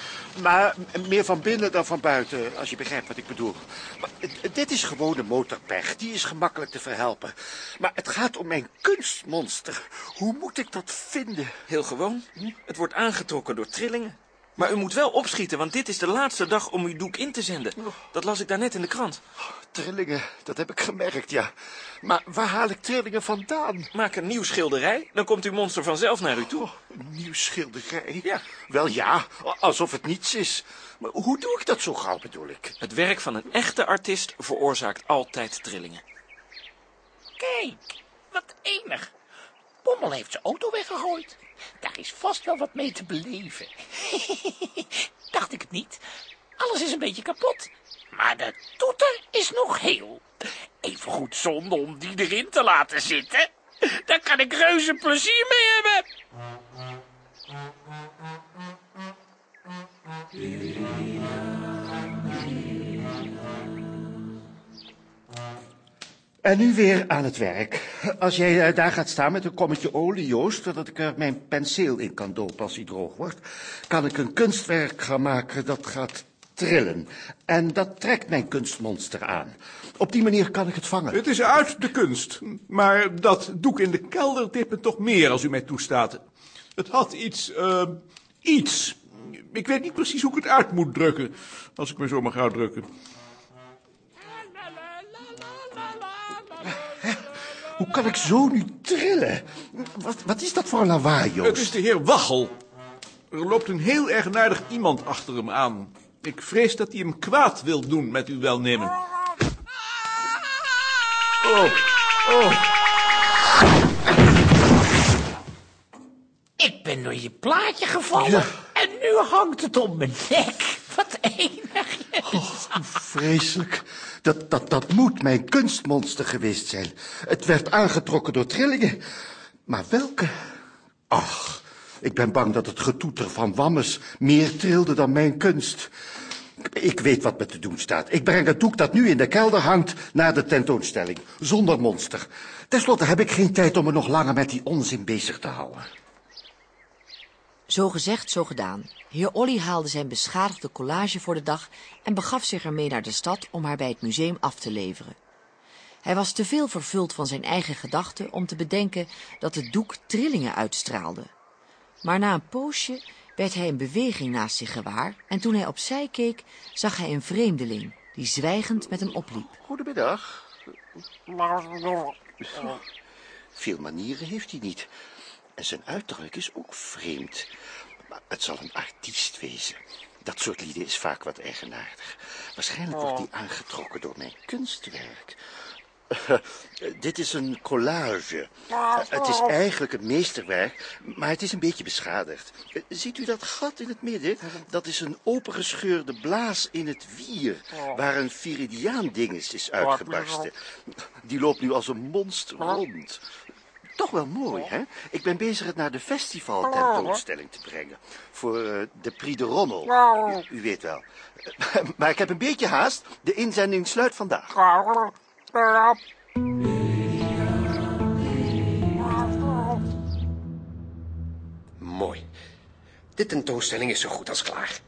S3: Maar meer van binnen dan van buiten, als je begrijpt wat ik bedoel. Maar, eh, dit is gewone motorpech. Die is gemakkelijk te verhelpen. Maar het gaat om mijn kunstmonster. Hoe moet ik dat vinden?
S8: Heel gewoon. Het wordt aangetrokken door trillingen. Maar u moet wel opschieten, want dit is de laatste dag om uw doek in te zenden. Dat las ik daarnet in de krant.
S3: Trillingen, dat heb ik gemerkt, ja. Maar waar haal ik trillingen vandaan?
S8: Maak een nieuw schilderij, dan komt uw monster vanzelf naar u toe.
S3: Een nieuw schilderij?
S8: Ja.
S3: Wel ja, alsof het niets is. Maar hoe doe ik dat zo gauw, bedoel ik?
S8: Het werk van een echte artiest veroorzaakt altijd trillingen.
S13: Kijk, wat enig. Bommel heeft zijn auto weggegooid. Daar is vast wel wat mee te beleven. *laughs* Dacht ik het niet. Alles is een beetje kapot. Maar de toeter is nog heel. Even goed zonde om die erin te laten zitten. Daar kan ik reuze plezier mee hebben.
S3: En nu weer aan het werk. Als jij eh, daar gaat staan met een kommetje olie, Joost, zodat ik er mijn penseel in kan dopen als hij droog wordt, kan ik een kunstwerk gaan maken dat gaat trillen. En dat trekt mijn kunstmonster aan. Op die manier kan ik het vangen.
S4: Het is uit de kunst. Maar dat doek in de kelder me toch meer als u mij toestaat. Het had iets, eh, iets. Ik weet niet precies hoe ik het uit moet drukken. Als ik me zo mag uitdrukken.
S3: Hoe kan ik zo nu trillen? Wat, wat is dat voor een lawaai, Joost?
S4: Het is de heer Waggel. Er loopt een heel eigenaardig iemand achter hem aan. Ik vrees dat hij hem kwaad wil doen met uw welnemen.
S3: Oh, oh.
S13: Ik ben door je plaatje gevallen. En nu hangt het om mijn nek. Wat enig.
S3: Vreselijk. Dat, dat, dat moet mijn kunstmonster geweest zijn. Het werd aangetrokken door trillingen. Maar welke? Ach, ik ben bang dat het getoeter van Wammes meer trilde dan mijn kunst. Ik weet wat me te doen staat. Ik breng het doek dat nu in de kelder hangt naar de tentoonstelling. Zonder monster. Ten slotte heb ik geen tijd om me nog langer met die onzin bezig te houden.
S2: Zo gezegd, zo gedaan. Heer Olly haalde zijn beschadigde collage voor de dag en begaf zich ermee naar de stad om haar bij het museum af te leveren. Hij was te veel vervuld van zijn eigen gedachten om te bedenken dat het doek trillingen uitstraalde. Maar na een poosje werd hij een beweging naast zich gewaar en toen hij opzij keek, zag hij een vreemdeling die zwijgend met hem opliep.
S3: Goedemiddag. Veel manieren heeft hij niet. En zijn uiterlijk is ook vreemd. Maar het zal een artiest wezen. Dat soort lieden is vaak wat eigenaardig. Waarschijnlijk wordt die aangetrokken door mijn kunstwerk. *laughs* dit is een collage. Eh, het is eigenlijk een meesterwerk, maar het is een beetje beschadigd. Eh, ziet u dat gat in het midden? Dat is een opengescheurde blaas in het wier, waar een viridiaandinges is uitgebarsten. Die loopt nu als een monster rond. Toch wel mooi, hè? Ik ben bezig het naar de festival tentoonstelling te brengen. Voor eh, de Prix de Rommel. U, u weet wel. *laughs* maar ik heb een beetje haast. De inzending sluit vandaag.
S15: Mooi. De tentoonstelling is zo goed als klaar.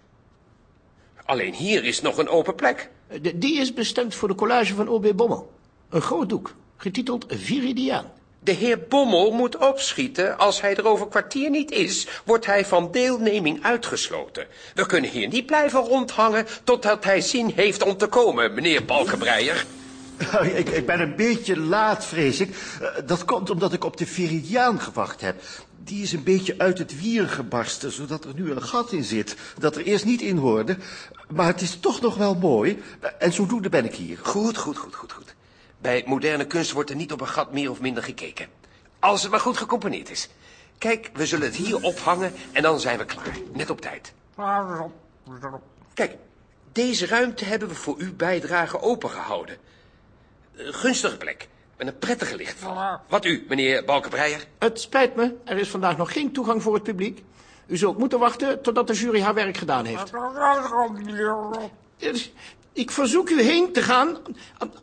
S15: Alleen hier is nog een open plek.
S16: De- die is bestemd voor de collage van O.B. Bommel. Een groot doek, getiteld Viridiaan.
S15: De heer Bommel moet opschieten. Als hij er over een kwartier niet is, wordt hij van deelneming uitgesloten. We kunnen hier niet blijven rondhangen totdat hij zin heeft om te komen, meneer Balkenbreier.
S3: Ik, ik ben een beetje laat, vrees ik. Eh, Dat komt omdat ik op de Viridiaan gewacht heb. Die is een beetje uit het wier gebarsten, zodat er nu een gat in zit. Dat er eerst niet in hoorde. Maar het is toch nog wel mooi. En zodoende ben ik hier.
S15: Goed, goed, goed, goed, goed. Bij moderne kunst wordt er niet op een gat meer of minder gekeken. Als het maar goed gecomponeerd is. Kijk, we zullen het hier ophangen en dan zijn we klaar. Net op tijd. Kijk, deze ruimte hebben we voor uw bijdrage opengehouden. Een gunstige plek, met een prettige licht. Wat u, meneer Balkenbreier?
S16: Het spijt me, er is vandaag nog geen toegang voor het publiek. U zult moeten wachten totdat de jury haar werk gedaan heeft. Ik verzoek u heen te gaan,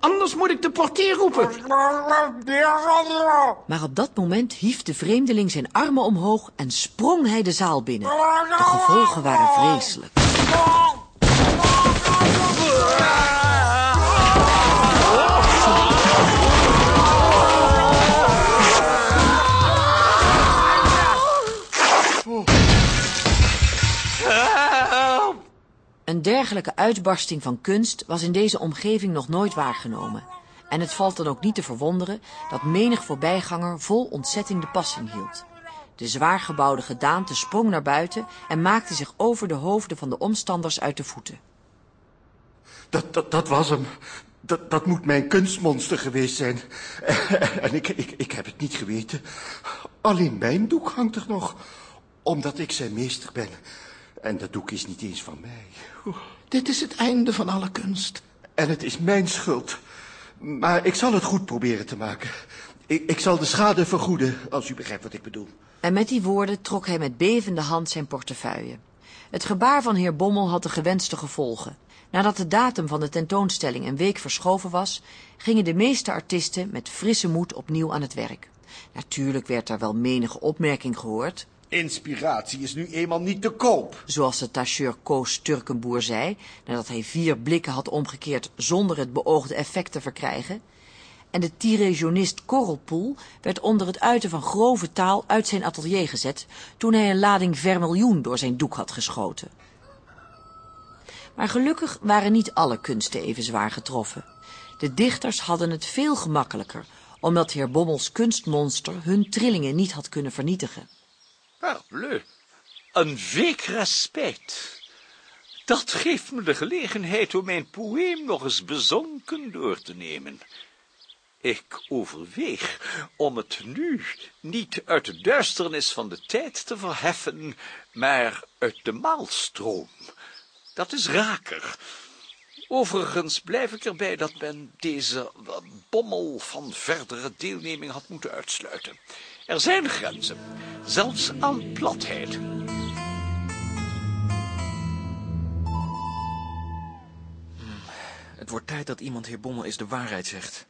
S16: anders moet ik de portier roepen.
S2: Maar op dat moment hief de vreemdeling zijn armen omhoog en sprong hij de zaal binnen. De gevolgen waren vreselijk. Een dergelijke uitbarsting van kunst was in deze omgeving nog nooit waargenomen. En het valt dan ook niet te verwonderen dat menig voorbijganger vol ontzetting de passing hield. De zwaargebouwde gedaante sprong naar buiten en maakte zich over de hoofden van de omstanders uit de voeten.
S3: Dat, dat, dat was hem. Dat, dat moet mijn kunstmonster geweest zijn. *laughs* En ik, ik, ik heb het niet geweten. Alleen mijn doek hangt er nog. Omdat ik zijn meester ben. En dat doek is niet eens van mij.
S16: Dit is het einde van alle kunst.
S3: En het is mijn schuld. Maar ik zal het goed proberen te maken. Ik, ik zal de schade vergoeden, als u begrijpt wat ik bedoel.
S2: En met die woorden trok hij met bevende hand zijn portefeuille. Het gebaar van heer Bommel had de gewenste gevolgen. Nadat de datum van de tentoonstelling een week verschoven was, gingen de meeste artiesten met frisse moed opnieuw aan het werk. Natuurlijk werd daar wel menige opmerking gehoord,
S17: Inspiratie is nu eenmaal niet te koop.
S2: zoals de tacheur Koos Turkenboer zei, nadat hij vier blikken had omgekeerd zonder het beoogde effect te verkrijgen. En de tirégionist Korrelpoel werd onder het uiten van grove taal uit zijn atelier gezet, toen hij een lading vermiljoen door zijn doek had geschoten. Maar gelukkig waren niet alle kunsten even zwaar getroffen. De dichters hadden het veel gemakkelijker, omdat heer Bommels kunstmonster hun trillingen niet had kunnen vernietigen.
S6: Parbleu, een week respect. Dat geeft me de gelegenheid om mijn poëem nog eens bezonken door te nemen. Ik overweeg om het nu niet uit de duisternis van de tijd te verheffen, maar uit de maalstroom. Dat is raker. Overigens blijf ik erbij dat men deze bommel van verdere deelneming had moeten uitsluiten. Er zijn grenzen, zelfs aan platheid.
S8: Het wordt tijd dat iemand heer Bommel eens de waarheid zegt.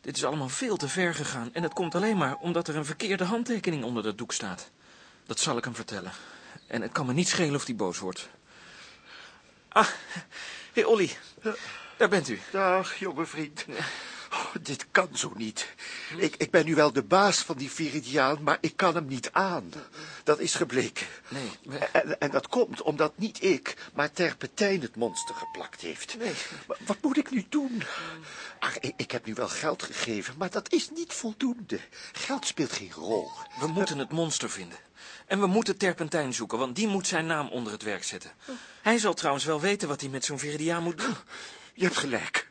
S8: Dit is allemaal veel te ver gegaan en het komt alleen maar omdat er een verkeerde handtekening onder dat doek staat. Dat zal ik hem vertellen. En het kan me niet schelen of hij boos wordt. Ah, heer Olly, daar bent u.
S3: Dag, jonge vriend. Dit kan zo niet. Ik, ik ben nu wel de baas van die Viridiaan, maar ik kan hem niet aan. Dat is gebleken.
S8: Nee,
S3: En, en dat komt omdat niet ik, maar Terpentijn het monster geplakt heeft.
S8: Nee.
S3: Maar wat moet ik nu doen? Ach, ik, ik heb nu wel geld gegeven, maar dat is niet voldoende. Geld speelt geen rol.
S8: We moeten het monster vinden. En we moeten Terpentijn zoeken, want die moet zijn naam onder het werk zetten. Hij zal trouwens wel weten wat hij met zo'n Viridiaan moet doen.
S3: Je hebt gelijk.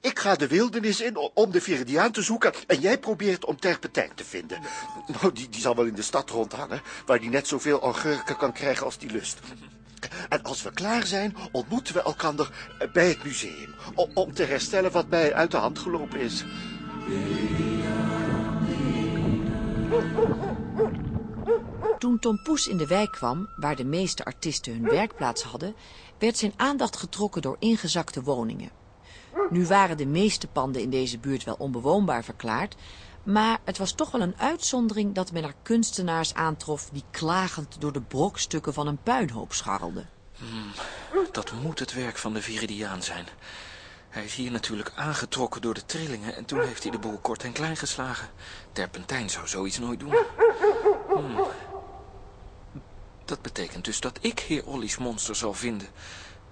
S3: Ik ga de wildernis in om de Viridiaan te zoeken... en jij probeert om Terpentijn te vinden. Nou, die, die zal wel in de stad rondhangen... waar die net zoveel augurken kan krijgen als die lust. En als we klaar zijn, ontmoeten we elkander bij het museum... om, om te herstellen wat mij uit de hand gelopen is.
S2: Toen Tom Poes in de wijk kwam, waar de meeste artiesten hun werkplaats hadden, werd zijn aandacht getrokken door ingezakte woningen. Nu waren de meeste panden in deze buurt wel onbewoonbaar verklaard, maar het was toch wel een uitzondering dat men er kunstenaars aantrof die klagend door de brokstukken van een puinhoop scharrelden.
S8: Hmm, dat moet het werk van de Viridiaan zijn. Hij is hier natuurlijk aangetrokken door de trillingen en toen heeft hij de boel kort en klein geslagen. Terpentijn zou zoiets nooit doen. Hmm. Dat betekent dus dat ik heer Olly's monster zal vinden,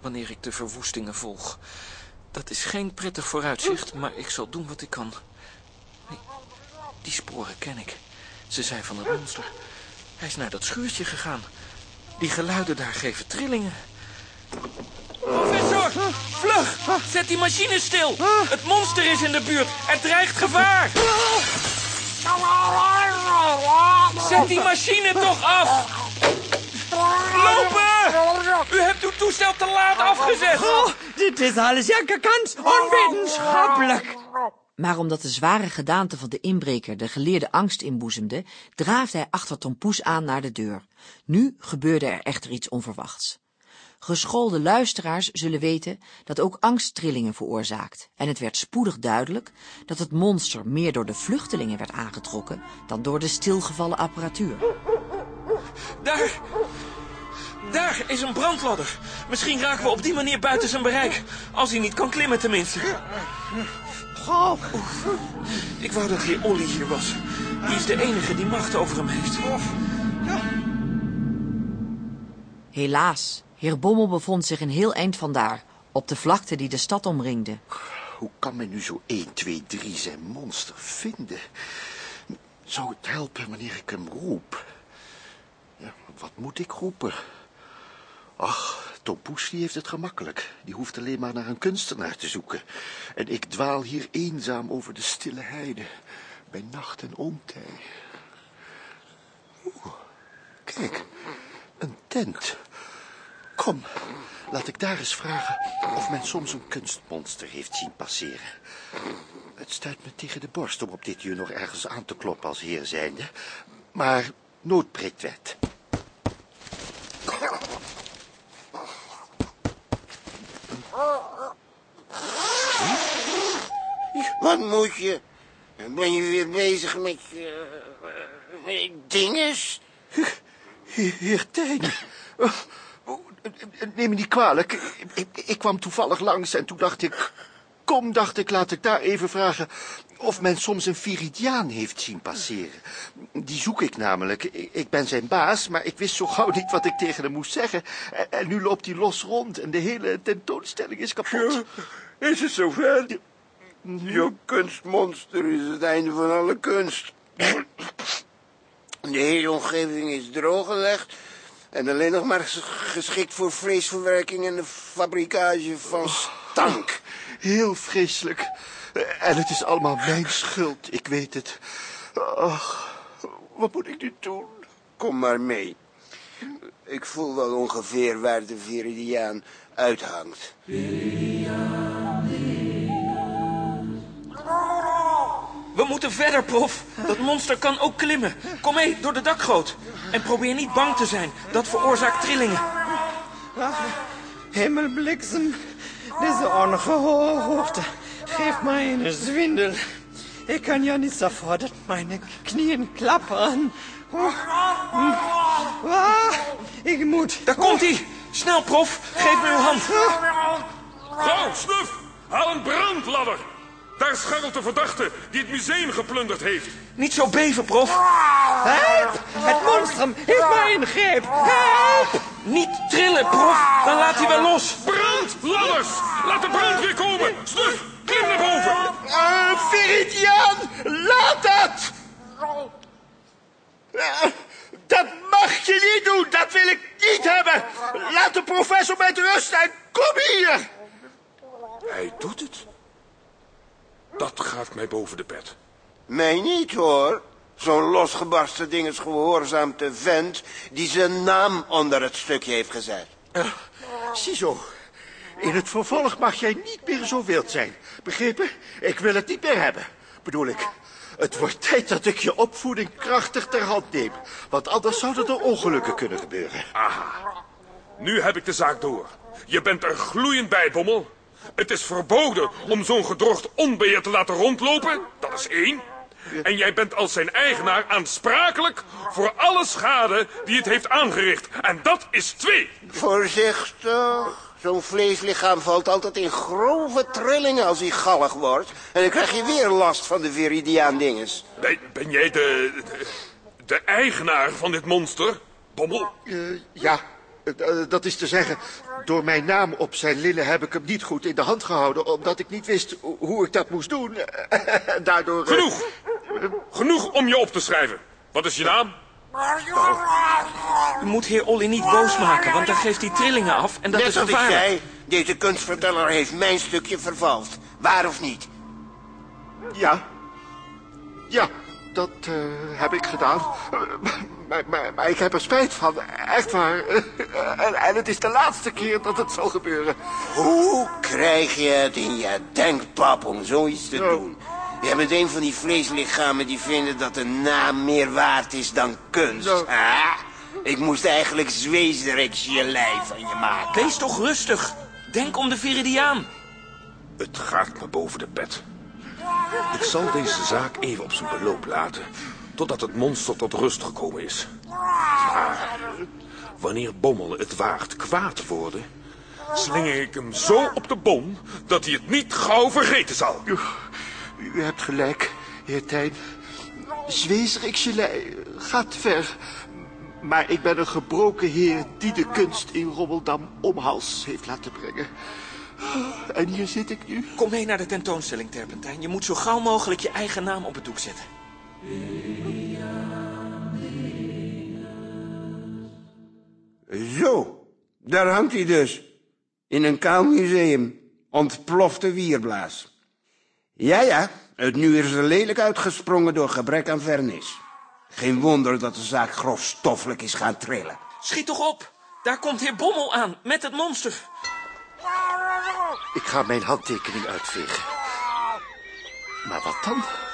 S8: wanneer ik de verwoestingen volg. Dat is geen prettig vooruitzicht, maar ik zal doen wat ik kan. Nee, die sporen ken ik. Ze zijn van het monster. Hij is naar dat schuurtje gegaan. Die geluiden daar geven trillingen. Professor, vlug! Zet die machine stil! Het monster is in de buurt. Er dreigt gevaar! Zet die machine toch af! Lopen! Toestel te laat afgezet!
S12: Oh, dit is alles ja ganz onwetenschappelijk.
S2: Maar omdat de zware gedaante van de inbreker de geleerde angst inboezemde, draafde hij achter Tom Poes aan naar de deur. Nu gebeurde er echter iets onverwachts. Geschoolde luisteraars zullen weten dat ook angst trillingen veroorzaakt. En het werd spoedig duidelijk dat het monster meer door de vluchtelingen werd aangetrokken dan door de stilgevallen apparatuur.
S8: Daar! Daar is een brandladder. Misschien raken we op die manier buiten zijn bereik. Als hij niet kan klimmen tenminste.
S12: Oh,
S8: Ik wou dat heer Olly hier was. Die is de enige die macht over hem heeft.
S2: Helaas, heer Bommel bevond zich een heel eind vandaar, op de vlakte die de stad omringde.
S3: Hoe kan men nu zo 1, 2, 3 zijn monster vinden? Zou het helpen wanneer ik hem roep? Ja, wat moet ik roepen? Ach, Tom Poes die heeft het gemakkelijk. Die hoeft alleen maar naar een kunstenaar te zoeken. En ik dwaal hier eenzaam over de stille heide, bij nacht en ontij. Oeh, kijk, een tent. Kom, laat ik daar eens vragen of men soms een kunstmonster heeft zien passeren. Het stuit me tegen de borst om op dit uur nog ergens aan te kloppen als heer zijnde. Maar nood breekt wet.
S5: Wat moet je? Ben je weer bezig met je... eh, dinges?
S3: Heer, heer Tijn, oh, neem me niet kwalijk. Ik, ik, ik kwam toevallig langs en toen dacht ik... Kom, dacht ik, laat ik daar even vragen of men soms een Viridiaan heeft zien passeren. Die zoek ik namelijk. Ik, ik ben zijn baas, maar ik wist zo gauw niet wat ik tegen hem moest zeggen. En, en nu loopt hij los rond en de hele tentoonstelling is kapot.
S5: Is het zover? Jouw kunstmonster is het einde van alle kunst. De hele omgeving is drooggelegd en alleen nog maar ges- geschikt voor vleesverwerking en de fabrikage van stank.
S3: Heel vreselijk. En het is allemaal mijn schuld, ik weet het. Ach, wat moet ik nu doen?
S5: Kom maar mee. Ik voel wel ongeveer waar de Viridiaan uithangt.
S8: We moeten verder, prof. Dat monster kan ook klimmen. Kom mee, door de dakgoot. En probeer niet bang te zijn. Dat veroorzaakt trillingen.
S12: Himmelbliksem, diese ongehoogte geeft mij een zwindel. Ik kan ja niet sofort dat mijn knieën klapperen. Oh, hm. Ah, ik moet...
S8: Daar komt hij. Snel, prof. Geef me uw hand.
S14: Gauw, snuf! Haal een brandladder! Daar scharrelt de verdachte die het museum geplunderd heeft.
S8: Niet zo beven, prof.
S12: Help! Het monstrum heeft mij in greep. Help!
S8: Niet trillen, prof. Dan laat hij wel los.
S14: Brand! Ladders! Laat de brand weer komen! Stuf! Klim naar boven!
S3: Uh, laat dat! Uh, dat mag je niet doen, dat wil ik niet hebben. Laat de professor met rust en kom hier.
S14: Hij doet het. Dat gaat mij boven de pet.
S5: Mij niet, hoor. Zo'n losgebarsten ding is gehoorzaamt de vent die zijn naam onder het stukje heeft gezet.
S3: Uh, ziezo. In het vervolg mag jij niet meer zo wild zijn. Begrepen? Ik wil het niet meer hebben. Bedoel ik. Het wordt tijd dat ik je opvoeding krachtig ter hand neem. Want anders zouden er ongelukken kunnen gebeuren.
S14: Aha. Nu heb ik de zaak door. Je bent er gloeiend bij, Bommel. Het is verboden om zo'n gedrocht onbeheer te laten rondlopen. Dat is één. En jij bent als zijn eigenaar aansprakelijk voor alle schade die het heeft aangericht. En dat is twee.
S5: Voorzichtig. Zo'n vleeslichaam valt altijd in grove trillingen als hij gallig wordt. En dan krijg je weer last van de viridiaan-dinges.
S14: Ben, ben jij de, de, de, eigenaar van dit monster, Bommel?
S3: Uh, ja, dat is te zeggen, door mijn naam op zijn lillen heb ik hem niet goed in de hand gehouden... omdat ik niet wist hoe ik dat moest doen. *laughs* Daardoor... Uh...
S14: Genoeg! Genoeg om je op te schrijven. Wat is je naam?
S8: U moet heer Olly niet boos maken, want dan geeft hij trillingen af en dat
S5: Net
S8: is gevaarlijk.
S5: ik zei, deze kunstverteller heeft mijn stukje vervalst. Waar of niet?
S3: Ja. Ja, dat uh, heb ik gedaan. Maar, maar, maar, ik heb er spijt van, echt waar. *laughs* En, en, het is de laatste keer dat het zal gebeuren.
S5: Hoe krijg je het in je denkpap om zoiets te doen? Je bent een van die vleeslichamen die vinden dat een naam meer waard is dan kunst. Ah, ik moest eigenlijk zweesderik van je maken.
S8: Wees toch rustig. Denk om de Viridiaan.
S14: Het gaat me boven de pet. Ik zal deze zaak even op zijn beloop laten, totdat het monster tot rust gekomen is. Maar wanneer Bommel het waagt kwaad te worden, slinger ik hem zo op de bom dat hij het niet gauw vergeten zal.
S3: U, u hebt gelijk, heer Tijn. Zwezerik gelei gaat ver. Maar ik ben een gebroken heer die de kunst in Rommeldam om hals heeft laten brengen. En hier zit ik nu.
S8: Kom mee naar de tentoonstelling, Terpentijn. Je moet zo gauw mogelijk je eigen naam op het doek zetten.
S5: Zo, daar hangt hij dus. In een kaal museum. Ontplofte wierblaas. Ja, ja, het nu is er lelijk uitgesprongen door gebrek aan vernis. Geen wonder dat de zaak grofstoffelijk is gaan trillen.
S8: Schiet toch op! Daar komt heer Bommel aan, met het monster.
S3: Ik ga mijn handtekening uitvegen. Maar wat dan?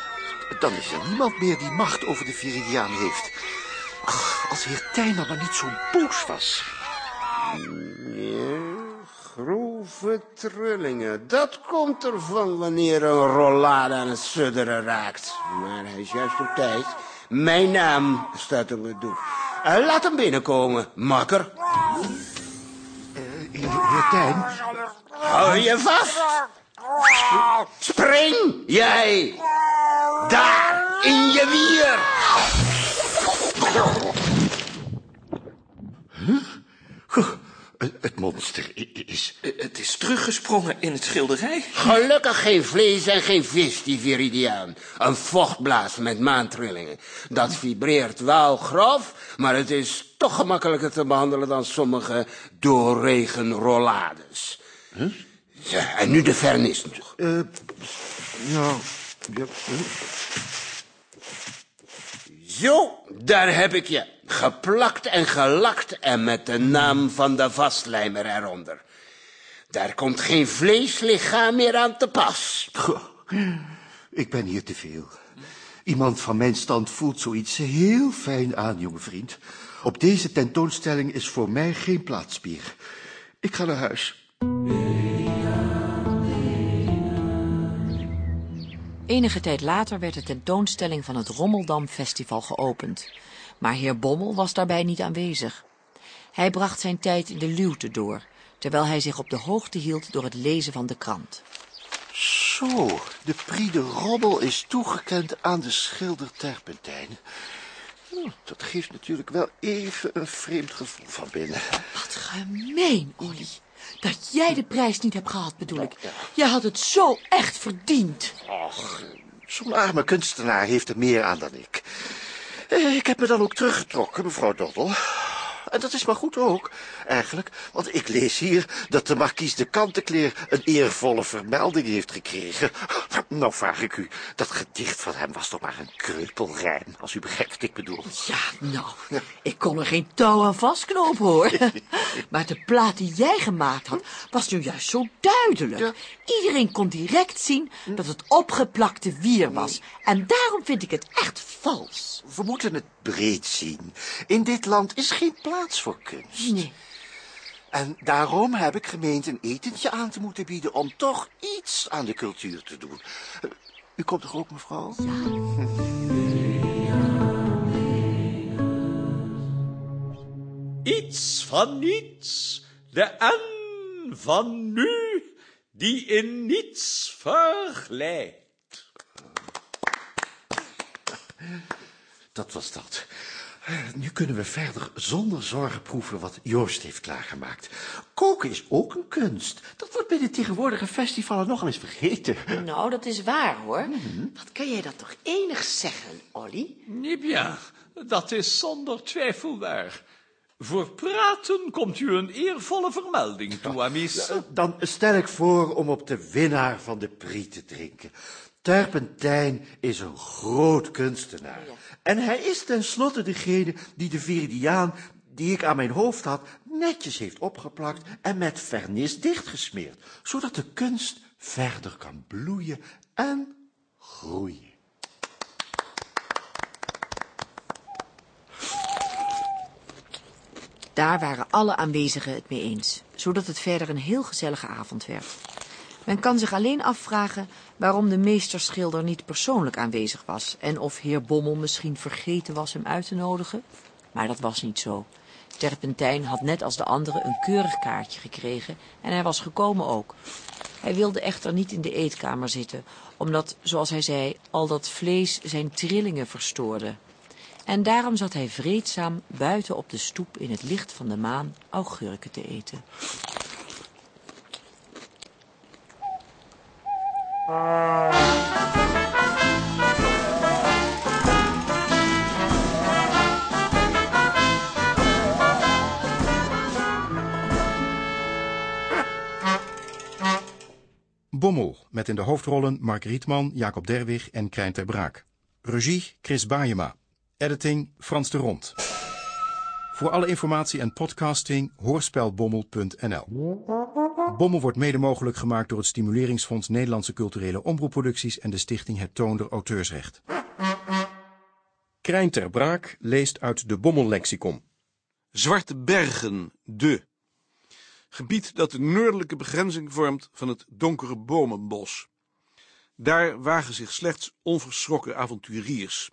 S3: Dan is er niemand meer die macht over de Viridiaan heeft. Ach, als heer Tijner maar niet zo boos was.
S5: Ja, grove trillingen. Dat komt ervan wanneer een rollade aan het sudderen raakt. Maar hij is juist op tijd. Mijn naam staat op het doek. Uh, laat hem binnenkomen, makker.
S3: Uh, heer Tijn...
S5: Hou je vast. Spring, jij. Daar, in je wier.
S3: Huh? Het monster is...
S8: Het is teruggesprongen in het schilderij.
S5: Gelukkig geen vlees en geen vis, die viridiaan. Een vochtblaas met maantrillingen. Dat vibreert wel grof, maar het is toch gemakkelijker te behandelen dan sommige doorregenrollades.
S3: Huh?
S5: Ja, en nu de vernis nog.
S3: Uh, ja, ja.
S5: Zo, daar heb ik je. Geplakt en gelakt en met de naam van de vastlijmer eronder. Daar komt geen vleeslichaam meer aan te pas.
S3: Goh, ik ben hier te veel. Iemand van mijn stand voelt zoiets heel fijn aan, jonge vriend. Op deze tentoonstelling is voor mij geen plaats meer. Ik ga naar huis.
S2: Enige tijd later werd de tentoonstelling van het Rommeldam Festival geopend. Maar heer Bommel was daarbij niet aanwezig. Hij bracht zijn tijd in de luwte door, terwijl hij zich op de hoogte hield door het lezen van de krant.
S3: Zo, de Prix de Rommel is toegekend aan de schilder Terpentijn. Oh, dat geeft natuurlijk wel even een vreemd gevoel van binnen.
S11: Wat gemeen, Olly. Dat jij de prijs niet hebt gehad, bedoel ik. Je had het zo echt verdiend.
S3: Och, zo'n arme kunstenaar heeft er meer aan dan ik. Eh, Ik heb me dan ook teruggetrokken, mevrouw Doddel. En dat is maar goed ook, eigenlijk. Want ik lees hier dat de markies de Kantenkleer een eervolle vermelding heeft gekregen. Nou vraag ik u, dat gedicht van hem was toch maar een kreupelrijm, als u begrijpt wat ik bedoel.
S11: Ja, nou, ik kon er geen touw aan vastknopen, hoor. *laughs* Maar de plaat die jij gemaakt had, was nu juist zo duidelijk. Iedereen kon direct zien dat het opgeplakte wier was. En daarom vind ik het echt vals.
S3: We moeten het breed zien. In dit land is geen plaats voor kunst.
S11: Nee.
S3: En daarom heb ik gemeend een etentje aan te moeten bieden om toch iets aan de cultuur te doen. U komt toch ook, mevrouw?
S6: Iets van niets, de N van nu, die in niets verglijdt.
S3: Dat was dat. Nu kunnen we verder zonder zorgen proeven wat Joost heeft klaargemaakt. Koken is ook een kunst. Dat wordt bij de tegenwoordige festivalen nogal eens vergeten.
S11: Nou, dat is waar, hoor. Wat kan jij dat toch enig zeggen, Olly?
S6: Niet bien, dat is zonder twijfel waar. Voor praten komt u een eervolle vermelding toe, Amis.
S3: Dan stel ik voor om op de winnaar van de Prix te drinken. Terpentijn is een groot kunstenaar. En hij is tenslotte degene die de Viridiaan, die ik aan mijn hoofd had, netjes heeft opgeplakt en met vernis dichtgesmeerd, zodat de kunst verder kan bloeien en groeien.
S2: Daar waren alle aanwezigen het mee eens, zodat het verder een heel gezellige avond werd. Men kan zich alleen afvragen waarom de meesterschilder niet persoonlijk aanwezig was en of heer Bommel misschien vergeten was hem uit te nodigen. Maar dat was niet zo. Terpentijn had net als de anderen een keurig kaartje gekregen en hij was gekomen ook. Hij wilde echter niet in de eetkamer zitten, omdat, zoals hij zei, al dat vlees zijn trillingen verstoorde. En daarom zat hij vreedzaam buiten op de stoep in het licht van de maan augurken te eten.
S1: Bommel, met in de hoofdrollen Mark Rietman, Jacob Derwig en Krijn ter Braak. Regie Chris Baayema. Editing Frans de Rond. Voor alle informatie en podcasting hoorspelbommel.nl. Bommel wordt mede mogelijk gemaakt door het Stimuleringsfonds Nederlandse Culturele Omroepproducties en de stichting Het Toonder Auteursrecht. Krijn ter Braak leest uit de Bommellexicon.
S4: Zwarte Bergen, de. Gebied dat de noordelijke begrenzing vormt van het donkere bomenbos. Daar wagen zich slechts onverschrokken avonturiers.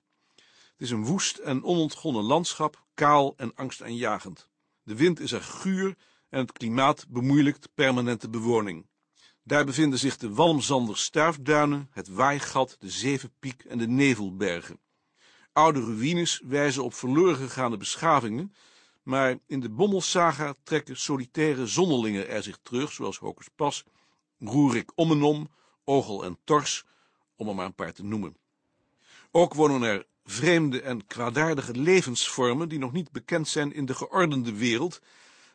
S4: Het is een woest en onontgonnen landschap, kaal en angstaanjagend. De wind is er guur en het klimaat bemoeilijkt permanente bewoning. Daar bevinden zich de Walmzander stuifduinen, het Waaigat, de Zevenpiek en de Nevelbergen. Oude ruïnes wijzen op verloren gegaane beschavingen, maar in de Bommelsaga trekken solitaire zonderlingen er zich terug, zoals Hokus Pas, Roerik Ommenom, Ogel en Tors, om er maar een paar te noemen. Ook wonen er vreemde en kwaadaardige levensvormen die nog niet bekend zijn in de geordende wereld,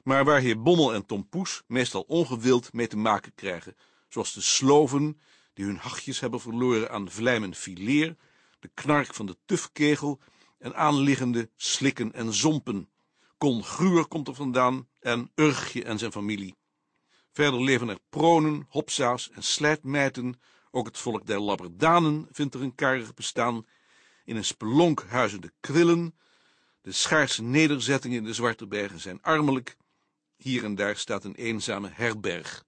S4: maar waar heer Bommel en Tom Poes meestal ongewild mee te maken krijgen, zoals de sloven, die hun hachjes hebben verloren aan vlijm en fileer, de knark van de tufkegel en aanliggende slikken en zompen. Kon Gruwer komt er vandaan en Urgje en zijn familie. Verder leven er pronen, hopsa's en slijtmijten. Ook het volk der Labberdanen vindt er een karig bestaan. In een spelonk huizen de kwillen. De schaarse nederzettingen in de Zwarte Bergen zijn armelijk. Hier en daar staat een eenzame herberg.